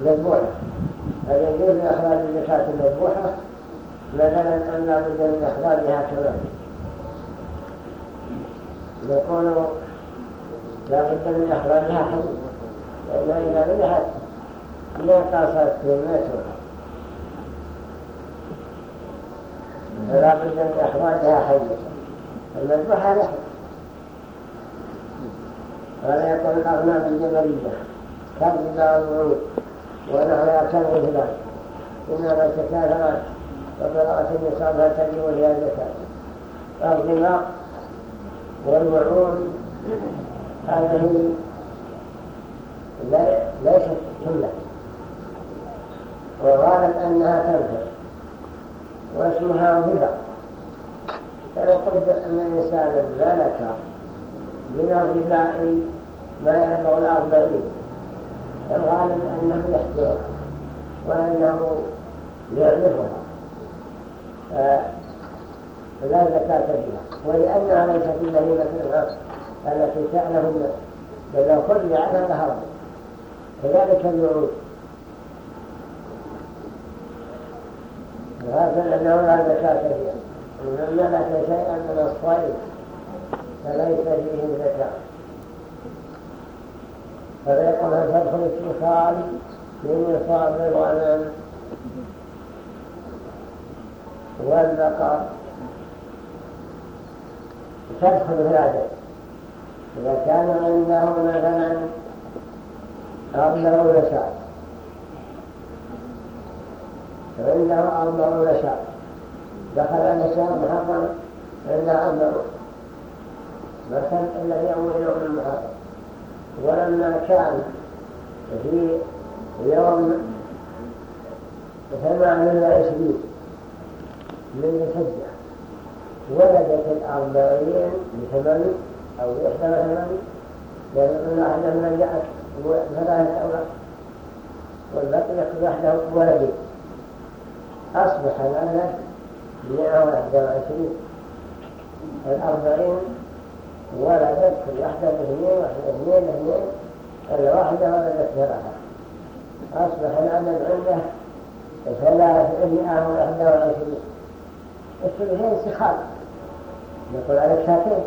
مذبوحة هل يجوز إخراج الزكاة المذبوحة مثلا أن لا بد من إخراجها كذلك يقول لا بد من إخراجها حدود لأن إذا ما قاصت ذمتها فلا بد من إخراجها حية المذبوحة لحم هذا يقول الأغنام الجبلية كالربا والوعود ونحوها كالغفلان إنما تكاثرت وبلغت النصاب لها الزكاة الربا والوعود هذه ليست سنة وغالب أنها تنفر واسمها ربا فلو قلت أن الإنسان ملك من الرباء ما يبلغ الأربعين الغالب أنه يحضرها وأنه يعرفها فلا زكاة فيها. ولأنها ليست البهيمة الغرب التي الناس بل لو خرج عنها ذهب كذلك النعود. وهذا أنه لا زكاة فيها. ومن ملك شيئا من الصيد فليس فيه زكاة فيقول هل تدخل الشخال من نصاب الغنم والبقر تدخل في العدد إذا كان عنده مثلا أربعون شهر عنده أربعون شهر دخل على شهر محرم عنده أربعون مثل الذي أول يوم المحرم ولما كان في يوم ثمان وعشرين من الحجة ولدت الأربعين بثمن أو إحدى وثمانين لأن أحد من جاءت ثلاثة أوراق والبقية وحده ولدي أصبح الولد مئة واحدة وعشرين الأربعين ولدت كل واحدة باثنين واحدة اثنين اثنين. الواحدة ولدت ثلاثة. أصبح العدد عنده ثلاثمائة واحدة وعشرين. الثلثين سخال نقول عليك شاكين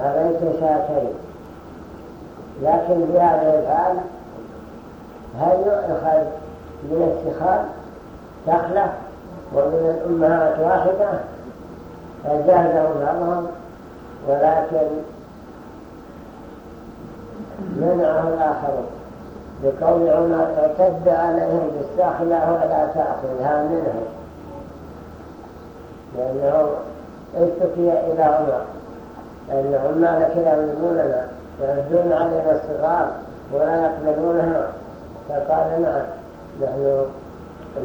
عليك شاكين لكن بهذا الحال هل يؤخذ من السخال تخلة ومن الأمهات واحدة فجاهده بعضهم ولكن منعه الآخرون بقول عمر اعتد عليهم بالساخلة ولا تأخذها منهم لأنه اشتكي إلى عمر. أن عمال كلا يظلموننا يردون علينا الصغار ولا يقبلونها. فقال نعم نحن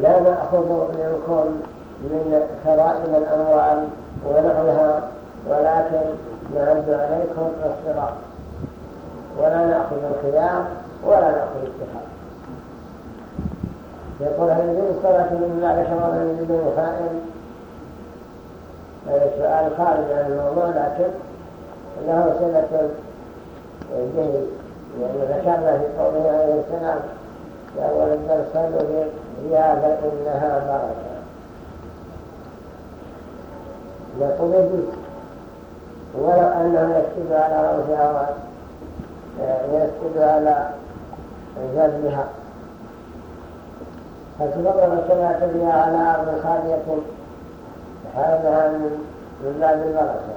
لا نأخذ منكم من كرائم الأموال ونحوها ولكن نعد عليكم الصراط ولا نأخذ الخيام ولا نأخذ الاتحاد يقول هل يجوز الصلاة من بعد شراب من بدون خائن؟ السؤال خارج عن الموضوع لكن له سنة به لأن ذكرنا في قوله عليه السلام في أول الدرس صلوا فيها فإنها بركة. نقول يجوز ولو أنه يسجد على روسها ويسجد على جلبها فتفضل الصلاة بها على أرض خالية؟ هذا من باب البركة.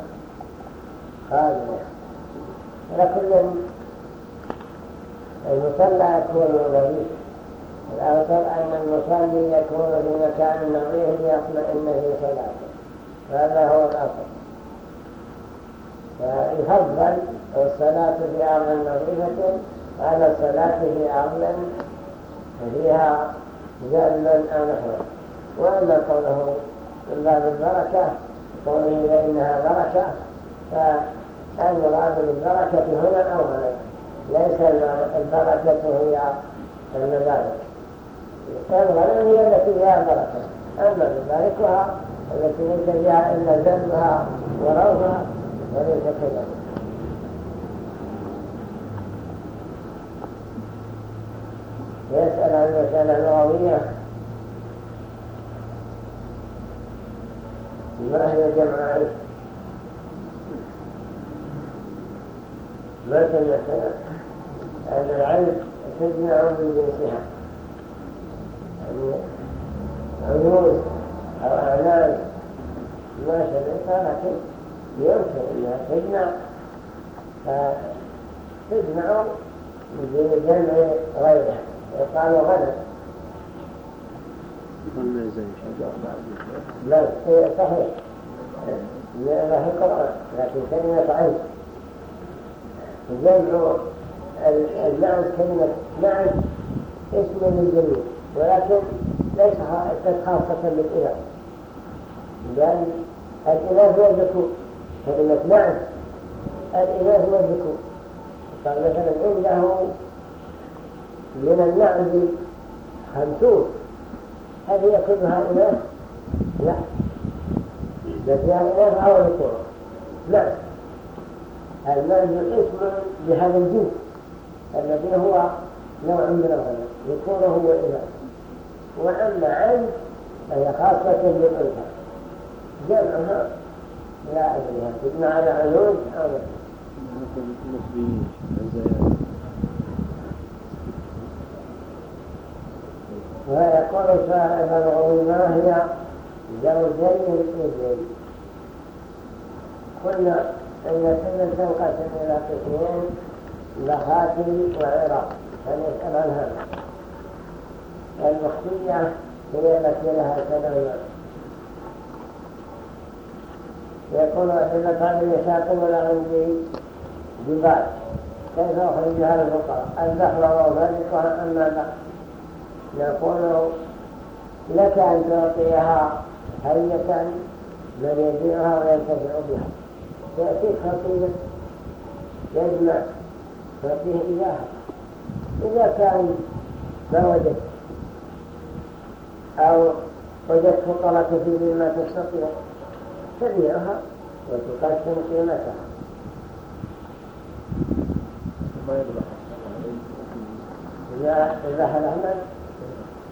خالية ولكل المصلى يكون غريب الأوتر أن المصلي يكون في مكان نظيف ليطمئن في صلاته. هذا هو الأصل. فيفضل الصلاة في أرض نظيفة. على الصلاة في أرض فيها جل أو نحوه وأما قوله من باب البركة قوله فإنها بركة فالمراد بالبركة هنا أولا ليس البركة هي المبارك الغنم هي التي فيها بركة. أما مباركها التي ليس فيها إلا ذنبها وروضها وليس كذلك. يسأل عن المسألة اللغوية. ما هي جمع ما المسألة أن العيش تجمع من جنسها يعني عيون أو أعنان ما شبهتها لكن يمكن أنها تجمع فتجمع بجمع غيرها يقال غنم لا صحيح. لا في القرآن لكن كلمة عين جمع المعنى كلمة معنى اسم للجميع ولكن ليس خاصة للإله لأن الإله هو الذكور. كلمة معنى الإله هو الذكور. قال عنده من النعم خمسون. هل هي كلها إناث؟ لا. بل فيها إناث أو ذكور نعم المرج اسم بهذا الجنس الذي هو نوع من الغنم ذكوره وإناث وأما عن فهي خاصة بالأنثى. جمعها لا أدريها تجمع على عيون؟ أو لا ويقول صاحب ما هي زوجي الإبل قلنا أن الإبل تنقسم إلى قسمين بخاتي وعراق. فنسأل عن هذا. المختية هي التي لها تنوع يقول إذا كان يشاطب عندي جبال كيف أخرجها للفقراء الدخل وأفرقها أما لا نقول لك أن تعطيها هية من يبيعها وينتفع بها. يأتيك خطيب يجمع تعطيه إياها إذا كان ما وجدت أو وجدت فقرة في بما تستطيع تبيعها وتقسم قيمتها. ما إذا ذبح الأحمد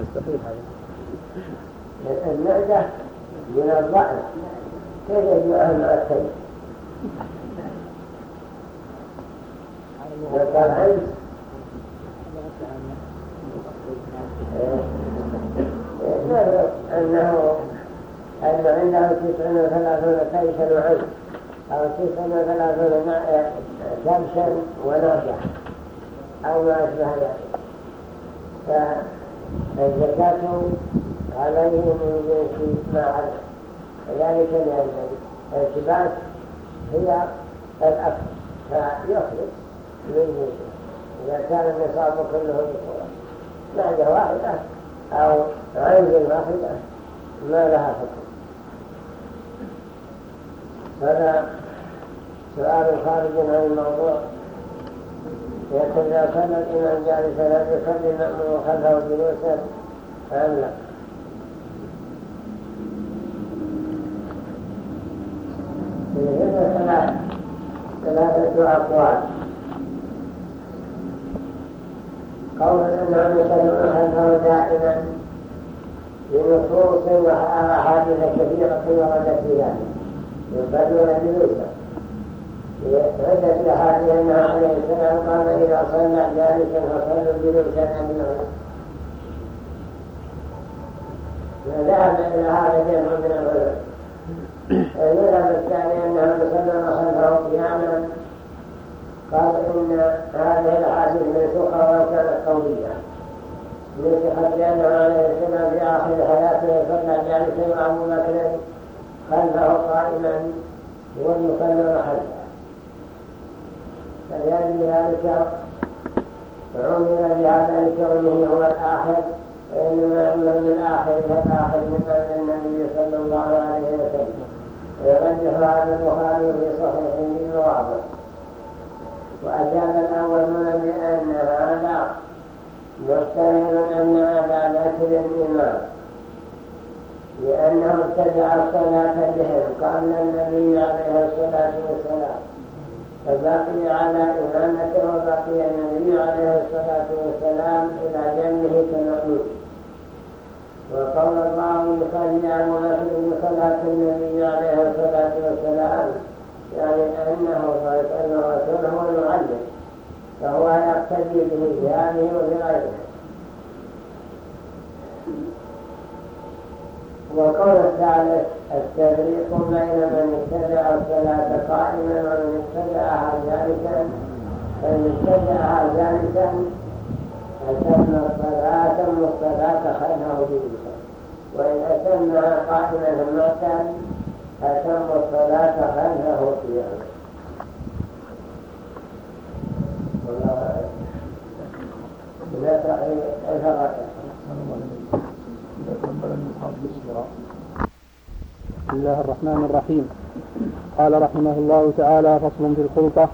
مستحيل هذا المعدة من الضعف كيف يجمعها مع لو قال عنه أنه أن عنده تسع وثلاثون كيشا وعنه أو تسع وثلاثون كبشا ونرجع أو ما أشبه ذلك. فالزكاة عليه من جنس ما عليه. وذلك لأن الالتباس هي الأكل فيخرج من جنسه إذا كان النصاب كله بقوة معدة واحدة أو عين واحدة ما لها حكم. هذا سؤال خارج عن الموضوع. يقول إذا كان الإمام جالسا هل يصلي المأمون خلفه جلوسا أم لا هنا ثلاثة أقوال. قول أنهم يصلون خلفه دائما بنصوص وأحاديث كثيرة وردت في ذلك يصلون جلوسا عدة أحاديث أنه عليه السلام قال إذا صلى جالسا فصلوا جلوسا أجمعين فذهب إلى هذا من العلماء المذهب الثاني أنهم يصلون خلفه قياما قال إن هذه الأحاديث منسوخة ولو كانت قوية نسخت لأنه عليه السلام في آخر حياته صلى جالسا وأبو بكر خلفه قائما والمصلون خلفه فلأجل ذلك. عمر بهذا لكونه هو الآخر. وإنما أمر بالآخر فالآخر من أمر النبي صلى الله عليه وسلم. ويرجح هذا البخاري في صحيحه بالواضح وأجاب الأولون بأن هذا مستند أن أبا بكر الإمام لأنه ابتدع الصلاة بهم قبل النبي عليه الصلاة والسلام. فبقي على إمامته وبقي النبي عليه الصلاة والسلام إلى جنبه كمأمون وقول الله يصلي على مسلم صلاة النبي عليه الصلاة والسلام يعني أنه أن الرسول هو المعلم فهو يقتدي به في هذه وفي والقول الثالث التفريق بين من اتبع الصلاة قائما ومن اتبعها جالسا. فإن اتبعها جالسا. أتم الصلاة ثم الصلاة خلفه جلوسا وإن أتمها قائما ثم أتم الصلاة خلفه قياما لا تحريم الفرق بسم الله الرحمن الرحيم. قال رحمه الله تعالى فصل في الخلطة.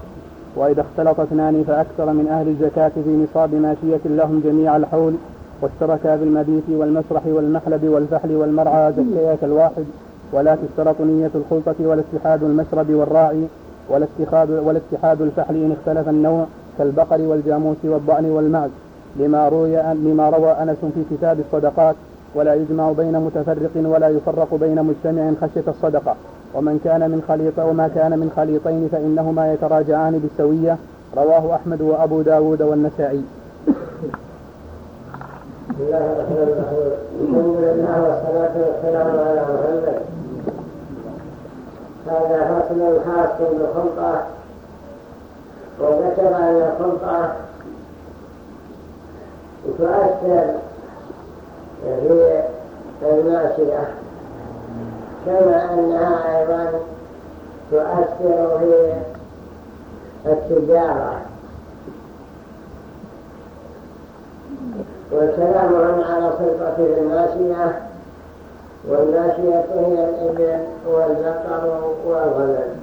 وإذا اختلط اثنان فأكثر من أهل الزكاة في نصاب ماشية لهم جميع الحول واشتركا في المبيت والمسرح والمحلب والفحل والمرعى زكية الواحد ولا تشترط نية الخلطة ولا اتحاد المشرب والراعي ولا اتخاذ ولا اتحاد الفحل إن اختلف النوع كالبقر والجاموس والضأن والمعز. لما روي لما روى أنس في كتاب الصدقات ولا يجمع بين متفرق ولا يفرق بين مجتمع خشية الصدقة. ومن كان من خليط وما كان من خليطين فإنهما يتراجعان بالسوية. رواه أحمد وأبو داود والنسائي. بسم الله الرحمن الرحيم والصلاة والسلام على محمد هذا فصل خاص بالخلطة وذكر أن الخلطة تؤثر في الماشية كما أنها أيضا تؤثر في التجارة. والكلام على سلطة الماشية والماشية هي الإبل والبقر والغنم.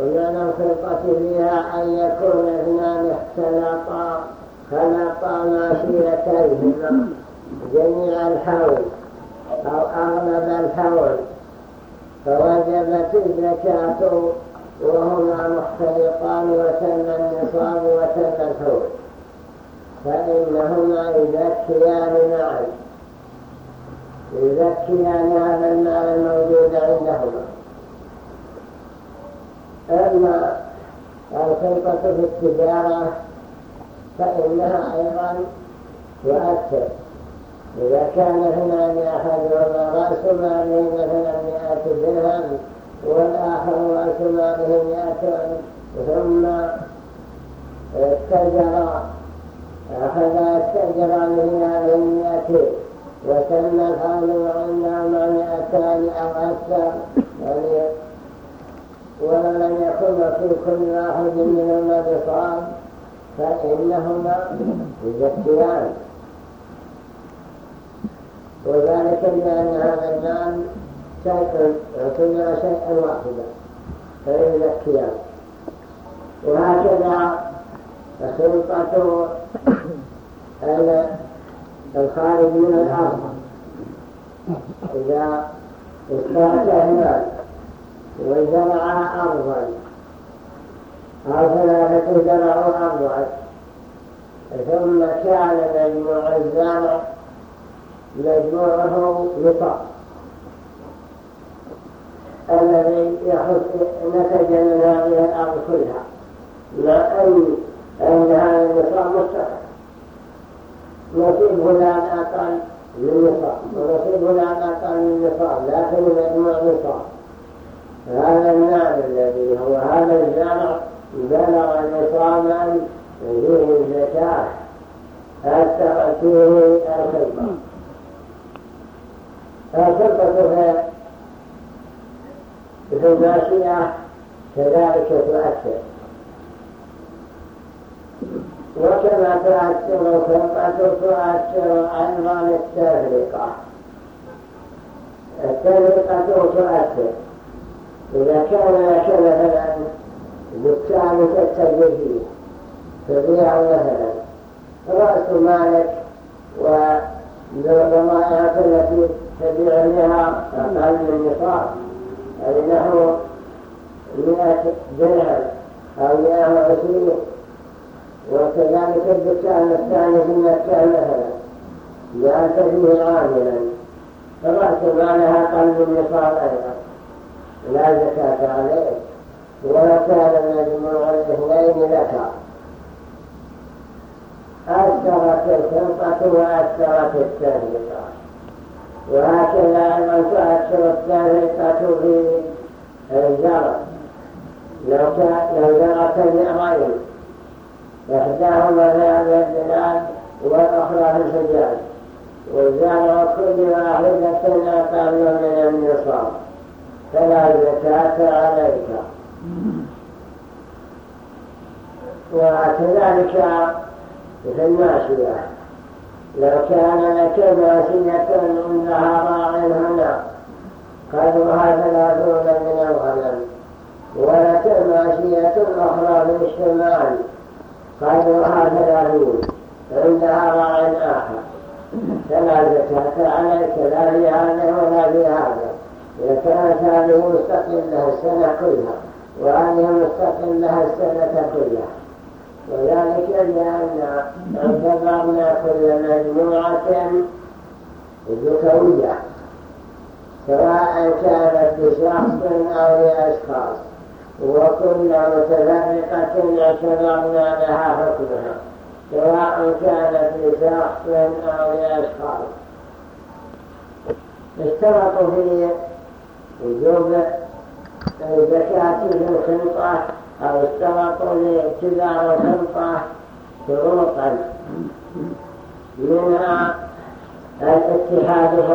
ومعنى الخلطة فيها أن يكون اثنان اختلطا خلطا ماشيتيهما جميع الحول أو أغلب الحول. فوجبت الزكاة وهما مختلطان وتم النصاب وتم الحول. فإنهما يزكيان معا يزكيان هذا المال الموجود عندهما. أما الخلطة في التجارة فإنها أيضا تؤثر إذا كان هنا لأحدهما رأس ماله مثلا مئة درهم والآخر رأس ماله مئة ثم استجر أخذ استجر من هذه المئتين وتم الحال وعندهما مئتان أو أكثر. يعني ولو لم يكن في كل واحد منهما بصاب فإنهما يزكيان وذلك لأن هذا المال شيء يعتبر شيئا واحدا فيزكيان وهكذا خلطة الخارج من الأرض. إذا استأتى المال وزرع أرضا أو ثلاثة زرعوا أرضا ثم كان مجموع الزرع مجموعه نصاب الذي يحس نتج من هذه الأرض كلها. مع أن أن هذا النصاب مستقر نصيب فلان أقل من نصاب ونصيب فلان أقل من نصاب لكن مجموع نصاب هذا المال الذي هو هذا الزرع بلغ نصابا فيه الزكاة. أثرت فيه الخلطة في الماشية كذلك تؤثر وكما تؤثر الخلطة تؤثر أيضا التفرقة التفرقة تؤثر إذا كان لك مثلا دكان تتجه تبيع مثلا رأس مالك والضمائرات التي بها أقل من نصاب يعني له مئة درهم أو مئة وعشرين. وكذلك الدكان الثاني في المكان مثلا. جعلت فيه عاملا. فرأس مالها أقل من نصاب أيضا. لا زكاة عليه ولو كان مجموع الاثنين لك. أثرت الخلطة وأثرت التهلقة وهكذا في لو زرعت بأمرين إحداهما في هذه البلاد والأخرى في الحجاز. والزرع كل واحدة أقل من النصاب. فلا زكاة عليك. وكذلك في الماشية لو كان لك ماشية عندها راع هنا قدرها ثلاثون من الغنم ولك ماشية أخرى في الشمال قدرها ثلاثون عندها راع آخر. فلا زكاة عليك لا في هذا ولا في هذا إذا كانت هذه مستقل لها السنة كلها وهذه مستقل لها السنة كلها. وذلك لأن اعتبرنا كل مجموعة ذكوية سواء كانت لشخص أو لأشخاص وكل متفرقة اعتبرنا لها حكمها سواء كانت لشخص أو لأشخاص اشترطوا في وجوب الزكاة في الخلطة أو اشترطوا لاتباع الخلطة شروطا. منها الاتحاد في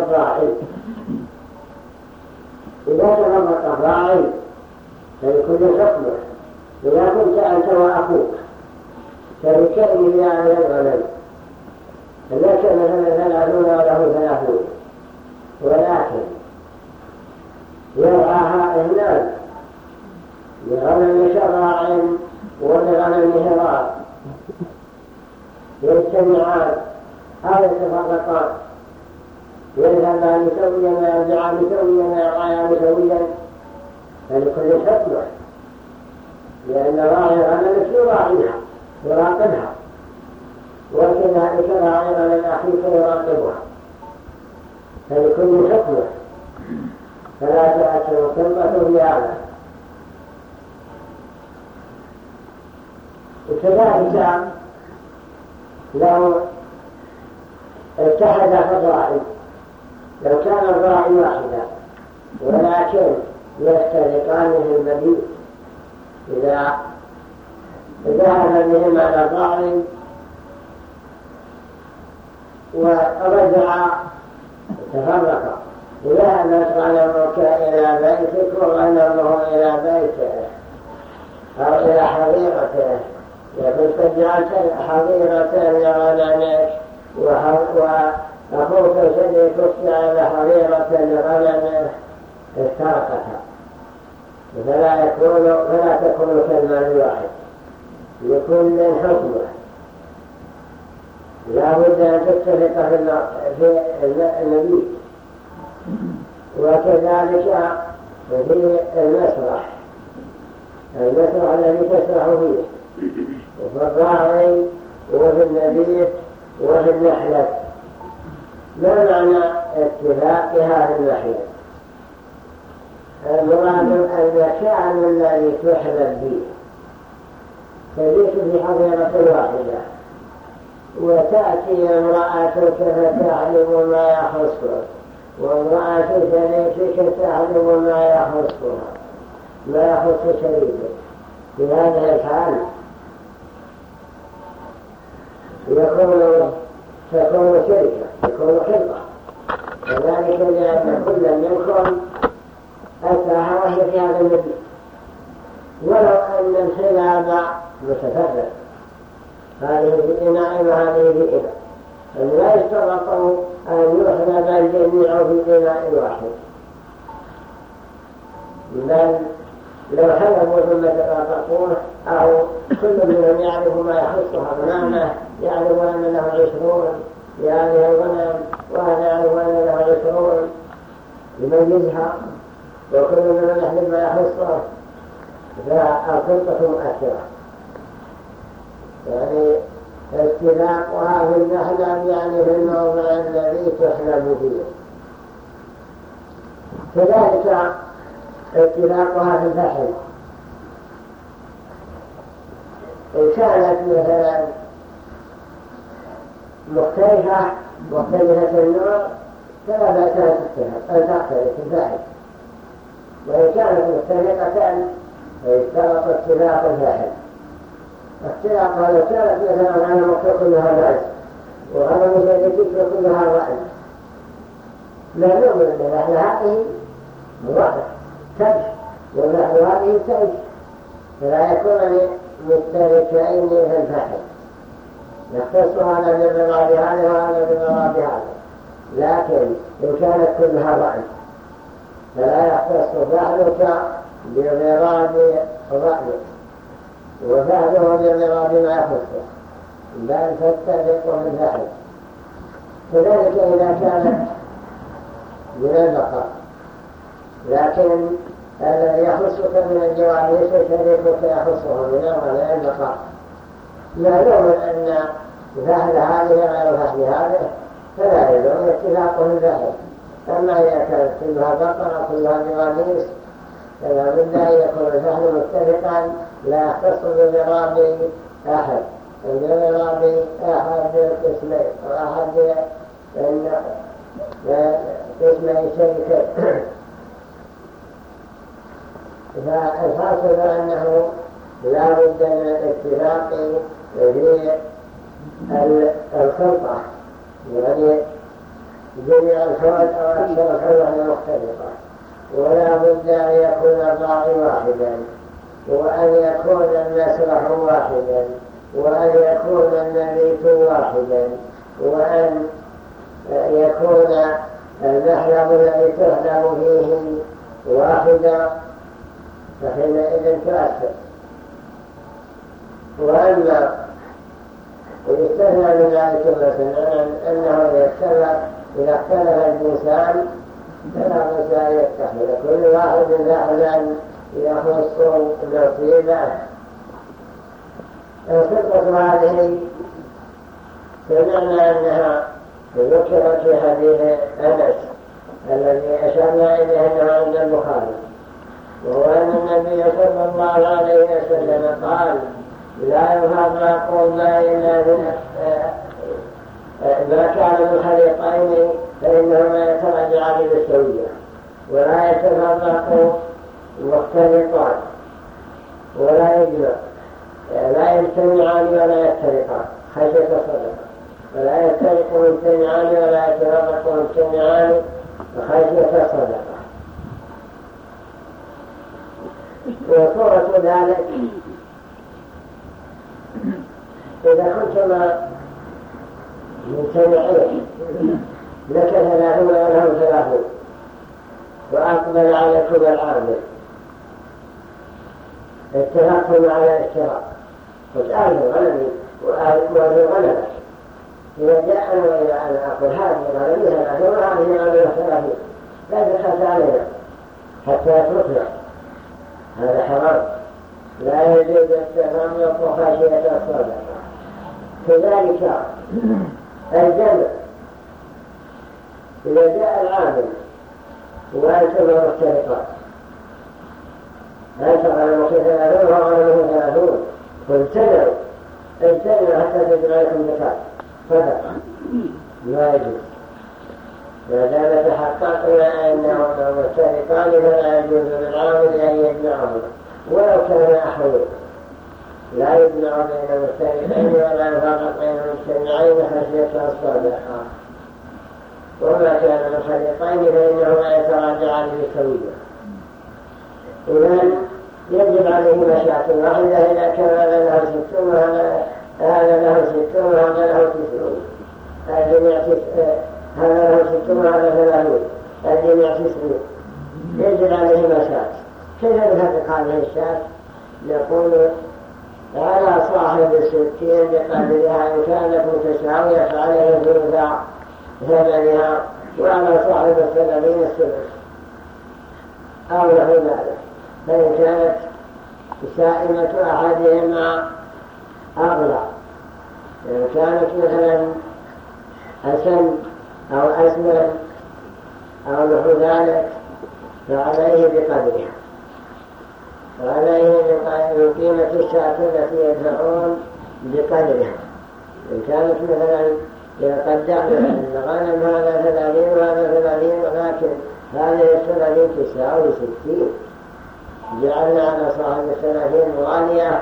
إذا تفرق الراعي فلكل حكمه إذا كنت أنت وأخوك في هذا الغنم فلك مثلا ثلاثون وله ثلاثون. ولكن يرعاها اثنان لغنم شراع ولغنم هراب يجتمعان. أو يتفرقان. يذهبان سويا ويرجعان سويا ويرعيان سويا فلكل حكمه لأن راعي الغنم يراعيها يراقبها وكذلك راعي غنم أخيك يراقبها. فلكل حكمه فلا تأثر كلمة بهذا وكذلك لو اتحد الراعي لو كان الراعي واحدا ولكن يختلقان في المبيت إذا ذهب بهم على الراعي ورجع تفرقا ذهبت غنمك إلى بيتك وغنمه إلى بيته أو إلى حظيرته يقول قد جعلت حظيرة لغنمك وأخوك شريكك جعل حظيرة لغنمه افترقتها فلا فلا تكون كالمال واحد لكل حكمه لا بد ان تتفق في المبيت وكذلك في المسرح المسرح الذي تسرح فيه وفي الراعي وفي النبيت وفي النحلة. ما معنى اتفاقها في النحلة؟ المراد المكان الذي تحلب به تبيت في حظيرة واحدة. وتأتي امرأتك فتعلم ما يخصك وامرأة شريكك تعلم ما يخصها. ما يخص شريكك في هذه الحال يكون تكون شركة تكون خلطة وذلك لأن كل منكم وهي في هذا النبي. ولو أن الخلاب متفرق. هذه في إناء وهذه في إناء فلا يشترط أن يحلب الجميع في إناء واحد. بل لو حلبوا ثم تفرقون أو كل منهم يعرف ما يخصها غنامه يعرف أن له عشرون لهذه الغنم وهذا يعرف أن له عشرون. يميزها وكل منهم يحلب ما يخصه فالخلطة مؤثرة. يعني استلاقها في النحلة يعني في الموضع الذي تحلب فيه. كذلك اتلاقها في الفحل إن كانت مثلا مختلفة مختلفة النوع فلا بأس أن تختلف في الفحل وإن كانت مختلفة فيشترط اتلاق الفحل اختلاقها لو كانت مثلا على مكتوب كلها ناس وعلى مشاهدتك كلها رأي لا نؤمن بنحن هذه مضاعف تبش ونحن هذه تبش فلا يكون مشتركين في الفحل يختص هذا بالرضا بهذا وهذا بالرضا بهذا لكن إن كانت كلها رأي فلا يختص فعلك برضا رأيك وفعله بالرضا بما يخصه بل تتفق في الفحل كذلك إذا كانت من البقر. لكن الذي يخصك من الجواريس شريكك يخصه من الغناء البقاء معلوم أن فهل هذه غير فهل هذه فلا يلزم اتفاق الفهل أما إذا كانت كلها بقرة كلها جواريس فلا بد أن يكون الفهل متفقا لا يختص بضراب أحد. بضراب أحد قسمين وأحد قسمي شركين فالحاصل أنه لا بد من الاتفاق في الخلطة. يعني جميع الحوال أو أكثر مختلفة. ولا بد أن يكون الراعي واحدا. وأن يكون المسرح واحدا. وأن يكون المبيت واحدا. وأن يكون المحلم الذي تحلم فيه واحدا. فحينئذ تؤثر وأما يستثنى من ذلك مثلا أنه يختلف إذا اختلف الإنسان فلا أن يتخذ كل واحد فعلا يخص نصيبه الخطة هذه سمعنا أنها ذكرت في حديث أنس الذي أشرنا إليه أنه عند البخاري. وهو أن النبي صلى الله عليه وسلم قال لا يفرق بين ما كان من فإنهما يتراجعان بالسوية ولا يتفرق مختلطان ولا يجمع لا يجتمعان ولا يفترقان خشية الصدقة ولا يفترق مجتمعان ولا يتفرق مجتمعان خشية الصدقة وصورة ذلك. إذا كنتما مجتمعين لك ثلاثون ولهم ثلاثون وأقبل عليكم العامل اتفقتم على اشتراك أهل غنمي وأهل غنمك إذا جاءنا وإلى أن أقول هذه غنمي ثلاثون وهذه غنمي ثلاثين لا دخلت علينا حتى يتركنا هذا حرام. لا يجوز التفرق خشية الصدقة. كذلك الجمع. إذا جاء العامل وأنتم مختلفات أنت غنمك ثلاثون وغنمه ثلاثون فاجتمعوا اجتمعوا حتى تجمع لكم زكاة صدقة. لا يجوز. ما دام تحققنا أنهما مشتركان فلا يجوز للعامل أن يجمعهما ولو كان أحد لا يجمع بين المشتركين ولا يفرق بين المجتمعين خشية الصدقة وما كان مشتركين فإنهما يتراجعان بالسوية إذن يجب عليه مشاة واحدة إذا كان هذا له ستون هذا له ستون وهذا له تسعون. الجميع هذا له ستون وهذا ثلاثون الجميع تسعون يجب عليه مشاة كيف نفرق هذه الشاة نقول على صاحب الستين بقدرها إن كانت متساوية فعليه ثلث ثمنها وعلى صاحب الثلاثين الثلث أو نحو ذلك فإن كانت سائمة أحدهما أغلى إن كانت مثلا أسن أو أسمن أو نحو ذلك فعليه بقدرها وعليه من قيمة الشاة التي يدفعون بقدرها إن كانت مثلا قدرنا الغنم هذا ثلاثين وهذا ثلاثين ولكن هذه الثلاثين تساوي ستين. جعلنا على صاحب الثلاثين غالية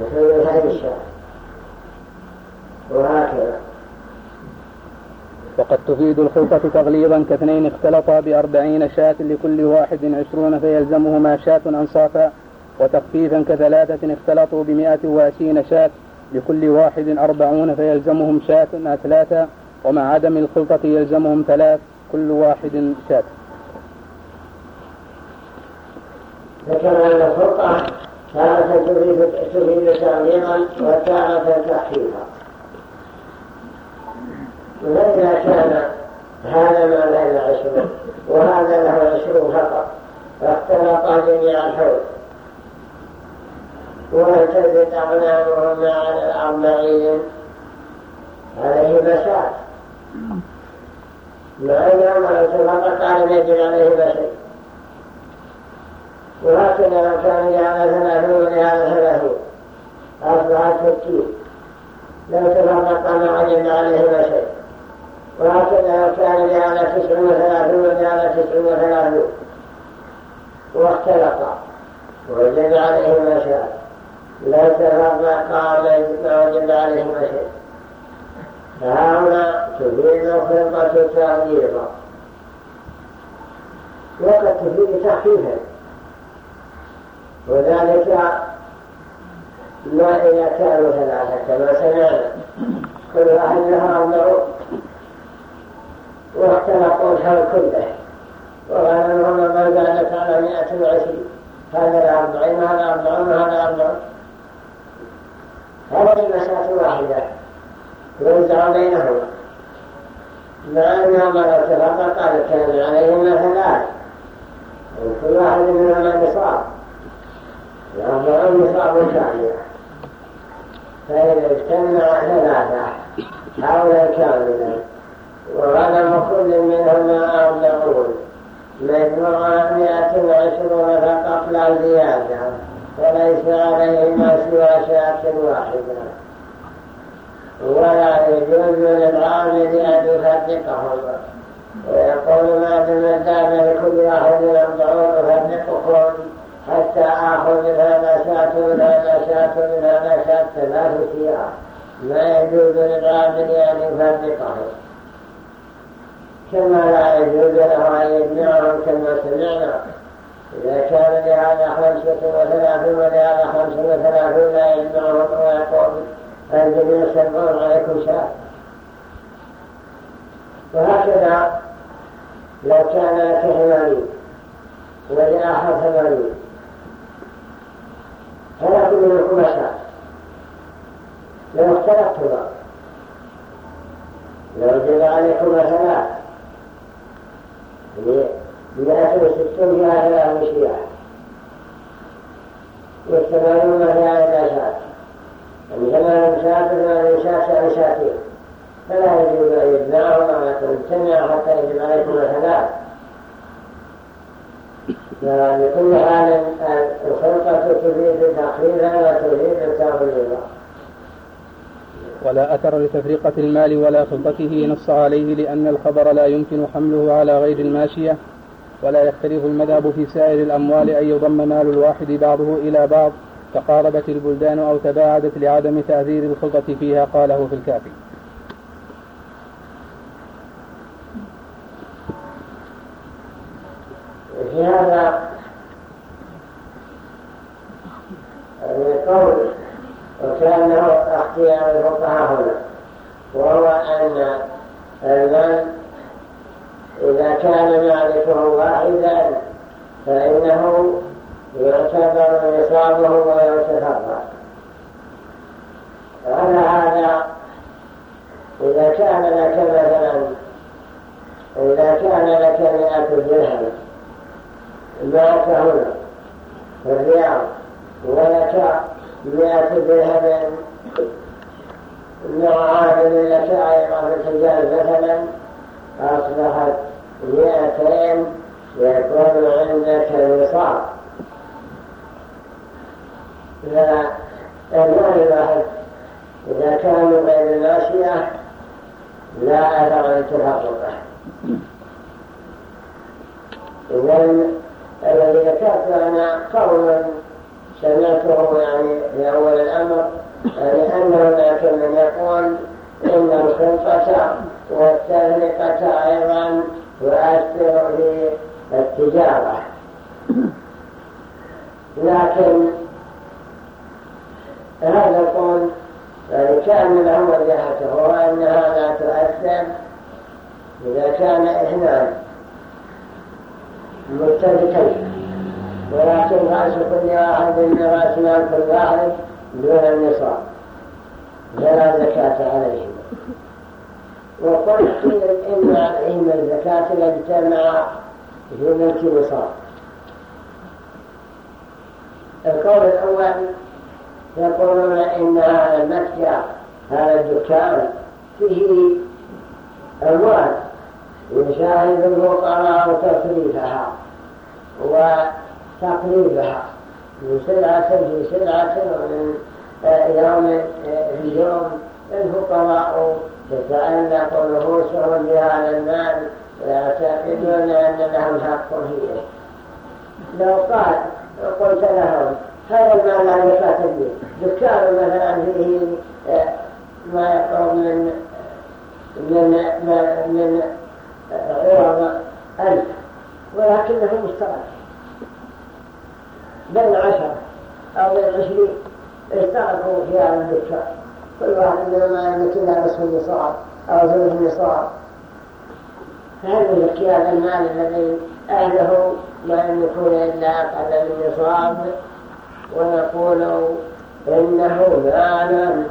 نحن هذه الشاة وهكذا. وقد تفيد الخلطة تغليظا كاثنين اختلطا بأربعين شاة لكل واحد عشرون فيلزمهما شاة أنصافا وتخفيفا كثلاثة اختلطوا بمائة وعشرين شاة لكل واحد أربعون فيلزمهم شاة ثلاثة ومع عدم الخلطة يلزمهم ثلاث كل واحد شاة. ذكر أن الخلطة تارة تفيد تغليظا وتارة تخفيفا فإذا كان هذا ما له عشرون وهذا له عشرون فقط فاختلط جميع الحول وتزد أغنامهما على الأربعين. عليه مساء مع أن عمر فقط قال يجب عليه بشيء وهكذا لو كان لهذا ثلاثون ولهذا ثلاثون. أصبحت ستين. لو تفرق ما وجد عليه بشيء وهكذا كان لهذا تسع وثلاثون ولهذا تسع وثلاثون. واختلطا وجد عليه ما شاء لا تفرق ما وجد عليه شيء فهنا تفيد خلطة تغييرا وقد تفيد تخفيفا. وذلك ما إذا كانوا ثلاثة كما سمعنا. كل واحد له أربعون. واختلقوا الحول كله. وغالبهم ما زالت على مئة وعشرين. هذا الأربعين هذا أربعون هذا أربعون هذه مسألة واحدة. يوزع بينهما. مع أنها مرة فقط قال كان عليهما ثلاث وكل واحد منهما نصاب الأربعون نصاب كاملة فإذا اجتمع ثلاثة حولا كاملا وغنم كل منهما أربعون. مجموعة مئة وعشرون فقط لا زيادة وليس عليهما سوى شاة واحدة. ولا يجوز للعامل أن يفرقهما ويقول ما بمدام لكل واحد أربعون أفرقكم حتى آخذ من هذا شاة من هذا شاة من هذا شاة ثلاث سياح ما يجوز للعامل أن يفرقه كما لا يجوز له أن يجمعهم كما سمعنا. إذا كان لهذا خمسة وثلاثون ولهذا خمسة وثلاثون لا يجمعهم ويقول الجميع سبعون عليكم شاء وهكذا لو كان لك ثمانين ولآخر ثمانين فلا بد من خمسات لو اختلفتما. لو جب عليكم ثلاث مئة وستون فيها ثلاث شيعة والثمانون فيها ثلاثات يعني ثمان شاة ثمان شاة شاتين فلا يجوز أن يجمعهما ويتجمع حتى يجب عليكم ثلاث فلكل حال الخلقة تفيد تقريبا وتفيد تغييرا ولا أثر لتفرقة المال ولا خلطته نص عليه لأن الخبر لا يمكن حمله على غير الماشية ولا يختلف المذهب في سائر الأموال أن يضم مال الواحد بعضه إلى بعض تقاربت البلدان أو تباعدت لعدم تأثير الخلطة فيها قاله في الكافي. في هذا وكانه اختيار الفقهاء هنا وهو أن المال إذا كان مالكه واحدا فإنه يعتبر نصابه ويتفرق على هذا إذا كان لك مثلا إذا كان لك مئة درهم معك هنا في الرياض ولك مئة درهم عامل لك أيضا في الحجاز مثلا أصبحت مئتين يكون عندك نصاب فالمال الواحد إذا كان من غير الماشية لا أثر لتفرقه إذن الذي ذكرت أنا سمعته يعني في أول الأمر أن هناك من يقول إن الخلطة والتفرقة أيضا تؤثر في التجارة لكن هذا القول يعني كان له وجهته وهو أنها لا تؤثر إذا كان إثنان متفقين ولكن رأس كل واحد من رأس مال كل واحد دون النصاب فلا زكاة عليهم وقلت إن عليهم الزكاة لاجتمع في ملك نصاب القول الأول يقولون إن هذا المتجر هذا الدكان فيه أموال يشاهد الفقراء تصريفها وتقريبها من سلعة في سلعة ومن يوم في يوم الفقراء تتعلق نفوسهم بهذا المال ويعتقدون أن لهم حق فيه لو قال قلت لهم هذا المال لا زكاة فيه دكان مثلا فيه ما يقرب من من من عوض ألف ولكنه مشترك بين عشرة أو بين عشرين اشتركوا في هذا الدكان كل واحد منهما يملك إلى نصف النصاب أو ثلث النصاب فهل يزكي هذا المال الذي أهله ما يملكون إلا أقل من نصاب ويقول إنه مال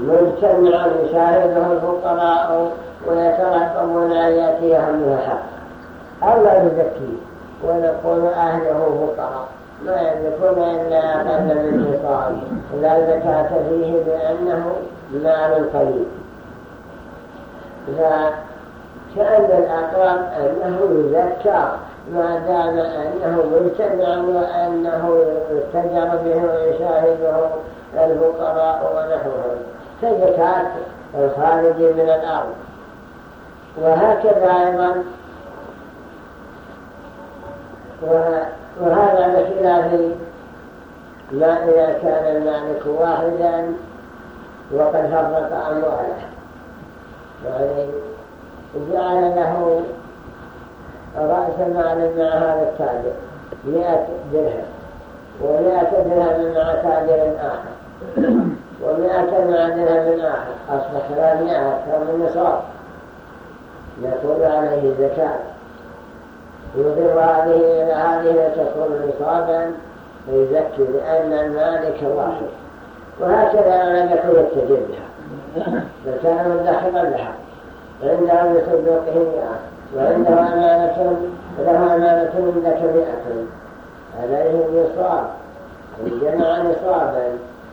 مجتمع يشاهده الفقراء ويترقبون أن يأتيهم من الحق. أو لا يزكيه ونقول أهله فقراء. ما يملكون إلا من نصاب لا زكاة فيه بأنه مال قليل فكأن الأقرب أنه يزكى ما دام أنه مجتمع وأنه يتجر به ويشاهده الفقراء ونحوهم كزكاة الخارج من الأرض وهكذا أيضا وهذا بخلاف ما إذا كان المالك واحدا وقد فرق أمواله. يعني جعل له رأس مال مع هذا التاجر مئة درهم ومئة درهم مع تاجر آخر ومئة مع درهم آخر أصبح ثلاثمائة أكثر من نصاب. يكون عليه زكاة يضر هذه هذه وتكون نصابا فيزكي لأن المالك واحد وهكذا لم يكن يتجر بها بل كان مدخلا لها عنده بصدوقه مئة وعنده أمانة له أمانة عندك مئة عليه النصاب إن جمع نصابا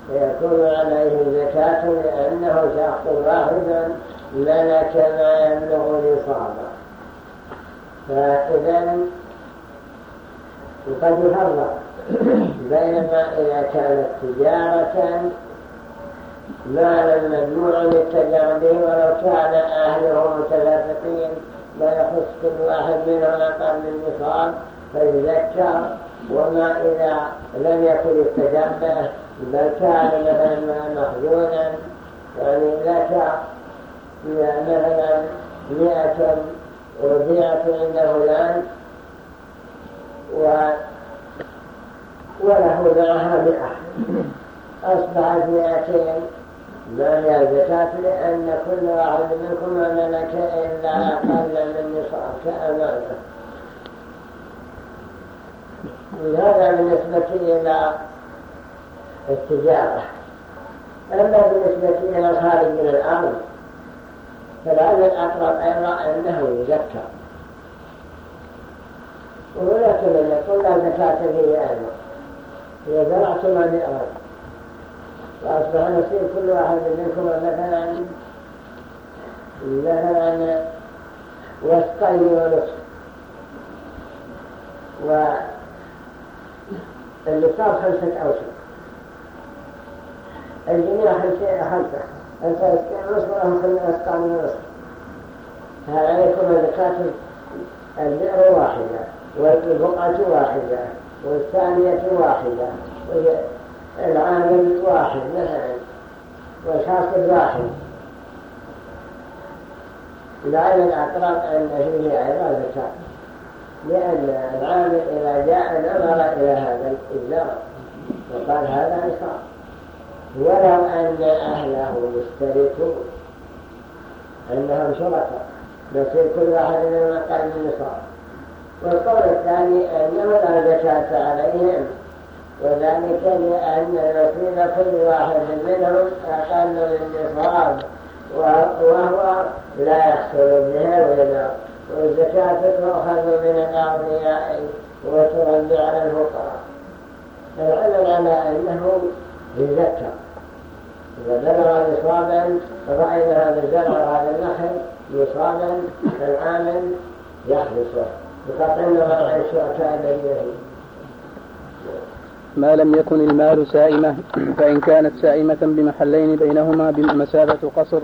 فيكون عليه زكاة لأنه شخص واحد ملك ما يبلغ نصابا فإذا قد يفرق بينما إذا كانت تجارة مالا مجموعا يتجر به ولو كان أهله متفقين لا يخص كل واحد منهم أقل من نصاب فيذكر. وما إذا لم يكن به بل كان مثلا مخزونا يعني لك مثلا مئة وديعة عند فلان و وله معها مئة. أصبحت مئتين ما هي الزكاة؟ لأن كل واحد منكم ملك إلا أقل من نصاب كأمانة. هذا بالنسبة إلى التجارة. أما بالنسبة إلى الخارج من الأرض فلعل الأقرب أيضا أنه وهناك من يقول لا زكاة فيه أيضا إذا زرعتم بئرا وأصبح نصيب كل واحد منكم مثلا مثلا وسقين ونصف والنصاب خمسة أوسق الجميع خمسة. خمسة أنت وسقين ونصف ولهم وسقان ونصف هذا عليكم زكاة واحدة والبقعة واحدة والثانية واحدة العامل واحد مثلا والحاصل واحد لعل الأقرب أن فيه أيضا زكاة لأن العامل إذا جاء نظر إلى هذا الزرع وقال هذا نصاب ولو أن أهله مشتركون أنهم شركاء. نصير كل واحد منهم أقل من نصاب والقول الثاني أنه لا زكاة عليهم وذلك لأن نصيب كل واحد منهم أقل من نصاب وهو لا يحصل به الغنى والزكاة تؤخذ من الأغنياء وترد على الفقراء. العلم على أنه يزكى إذا بلغ نصابا رأينا هذا الزرع وهذا النخل نصابا العامل يحدثه بقطع عن الشركاء الذين. ما لم يكن المال سائمة فإن كانت سائمة بمحلين بينهما بمسافة قصر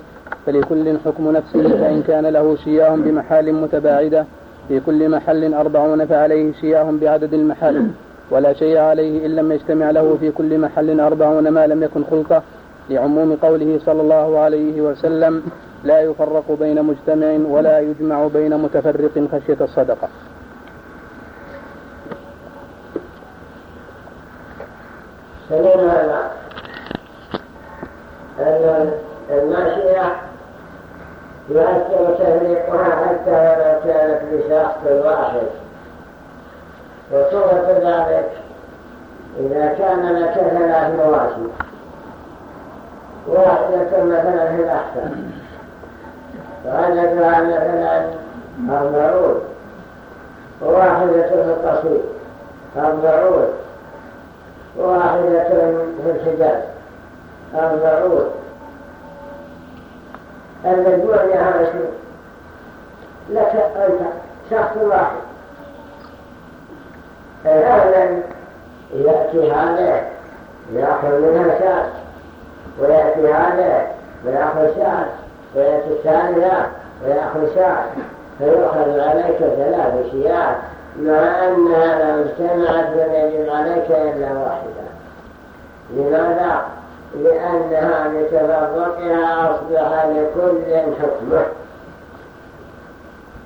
فلكل حكم نفسه فإن كان له شياه بمحال متباعدة في كل محل أربعون فعليه شياه بعدد المحال ولا شيء عليه إن لم يجتمع له في كل محل أربعون ما لم يكن خلطة لعموم قوله صلى الله عليه وسلم لا يفرق بين مجتمع ولا يجمع بين متفرق خشية الصدقة. هذا. أن الماشية يؤثر تفريقها حتى ولو كانت بشخص واحد. وصورة ذلك إذا كان لك ثلاث مواشي واحدة مثلا في الأحسن وعددها مثلا أربعون وواحدة في القصير أربعون واحدة في الحجاز أربعون المجموع لها عشرون لك أنت شخص واحد الآن يأتي هذا يأخذ منها شاة ويأتي هذا ويأخذ شاة ويأتي الثانية ويأخذ شاة. فيؤخذ عليك ثلاث شيات مع أنها لو اجتمعت لم يجب عليك إلا واحدة. لماذا؟ لأنها بتفرقها أصبح لكل حكمة.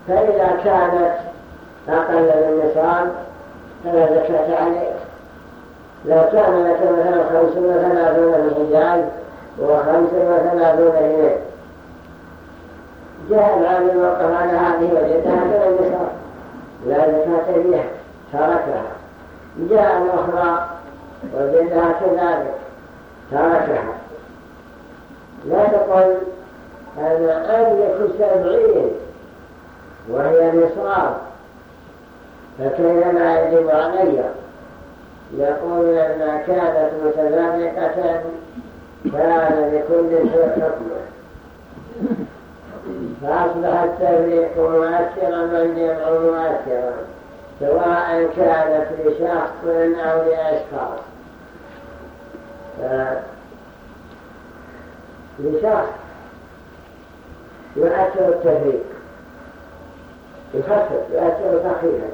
فإذا كانت أقل من نصاب فلا زكاة عليك. لو كان لك مثلا خمس وثلاثون من حجاج وخمس وثلاثون جنيه جاء العالم وقف على هذه وجدها من النصاب لا زكاة فيها تركها جاء الأخرى وجدها كذلك تركها لا تقل أنا أملك سبعين وهي نصاب. فكيف لا يجب علي يقول لما كانت متفرقة كان لكل حكمه. فأصبح التفريق مؤثرا والجمع مؤثرا سواء كانت لشخص أو لأشخاص. لشخص يؤثر التفريق يخفف يؤثر تخفيفا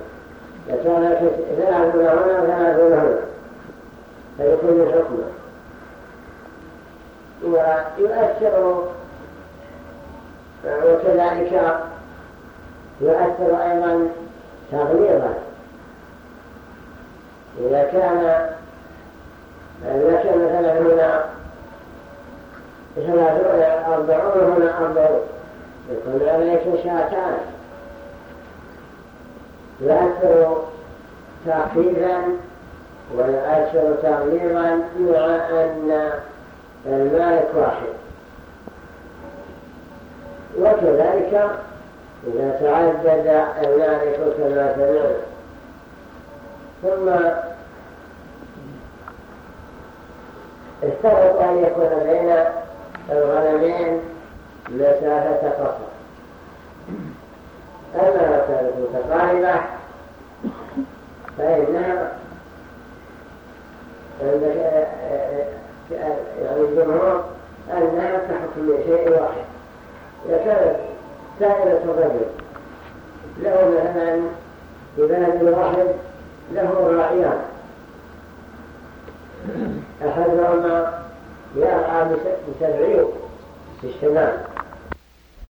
فكان ثلاثون هنا وثلاثون هنا فيكون حكمه. ويؤثر وكذلك يؤثر أيضا تغليظا إذا كان إذا كان مثلا هنا ثلاثون أربعون هنا أربعون يكون عليك شاتان. يؤثر تخفيفا ويؤثر تغليظا مع أن المالك واحد. وكذلك إذا تعدد المالك كما سمعنا. ثم اشترط أن يكون بين الغنمين مسافة قصر أما كانت متقاربة فإنها يعني الجمهور أنها كحكم شيء واحد. إذا كانت سائلة الرجل له مثلا في بلد واحد له راعيان أحدهما يرعى بسبعين في الشمال.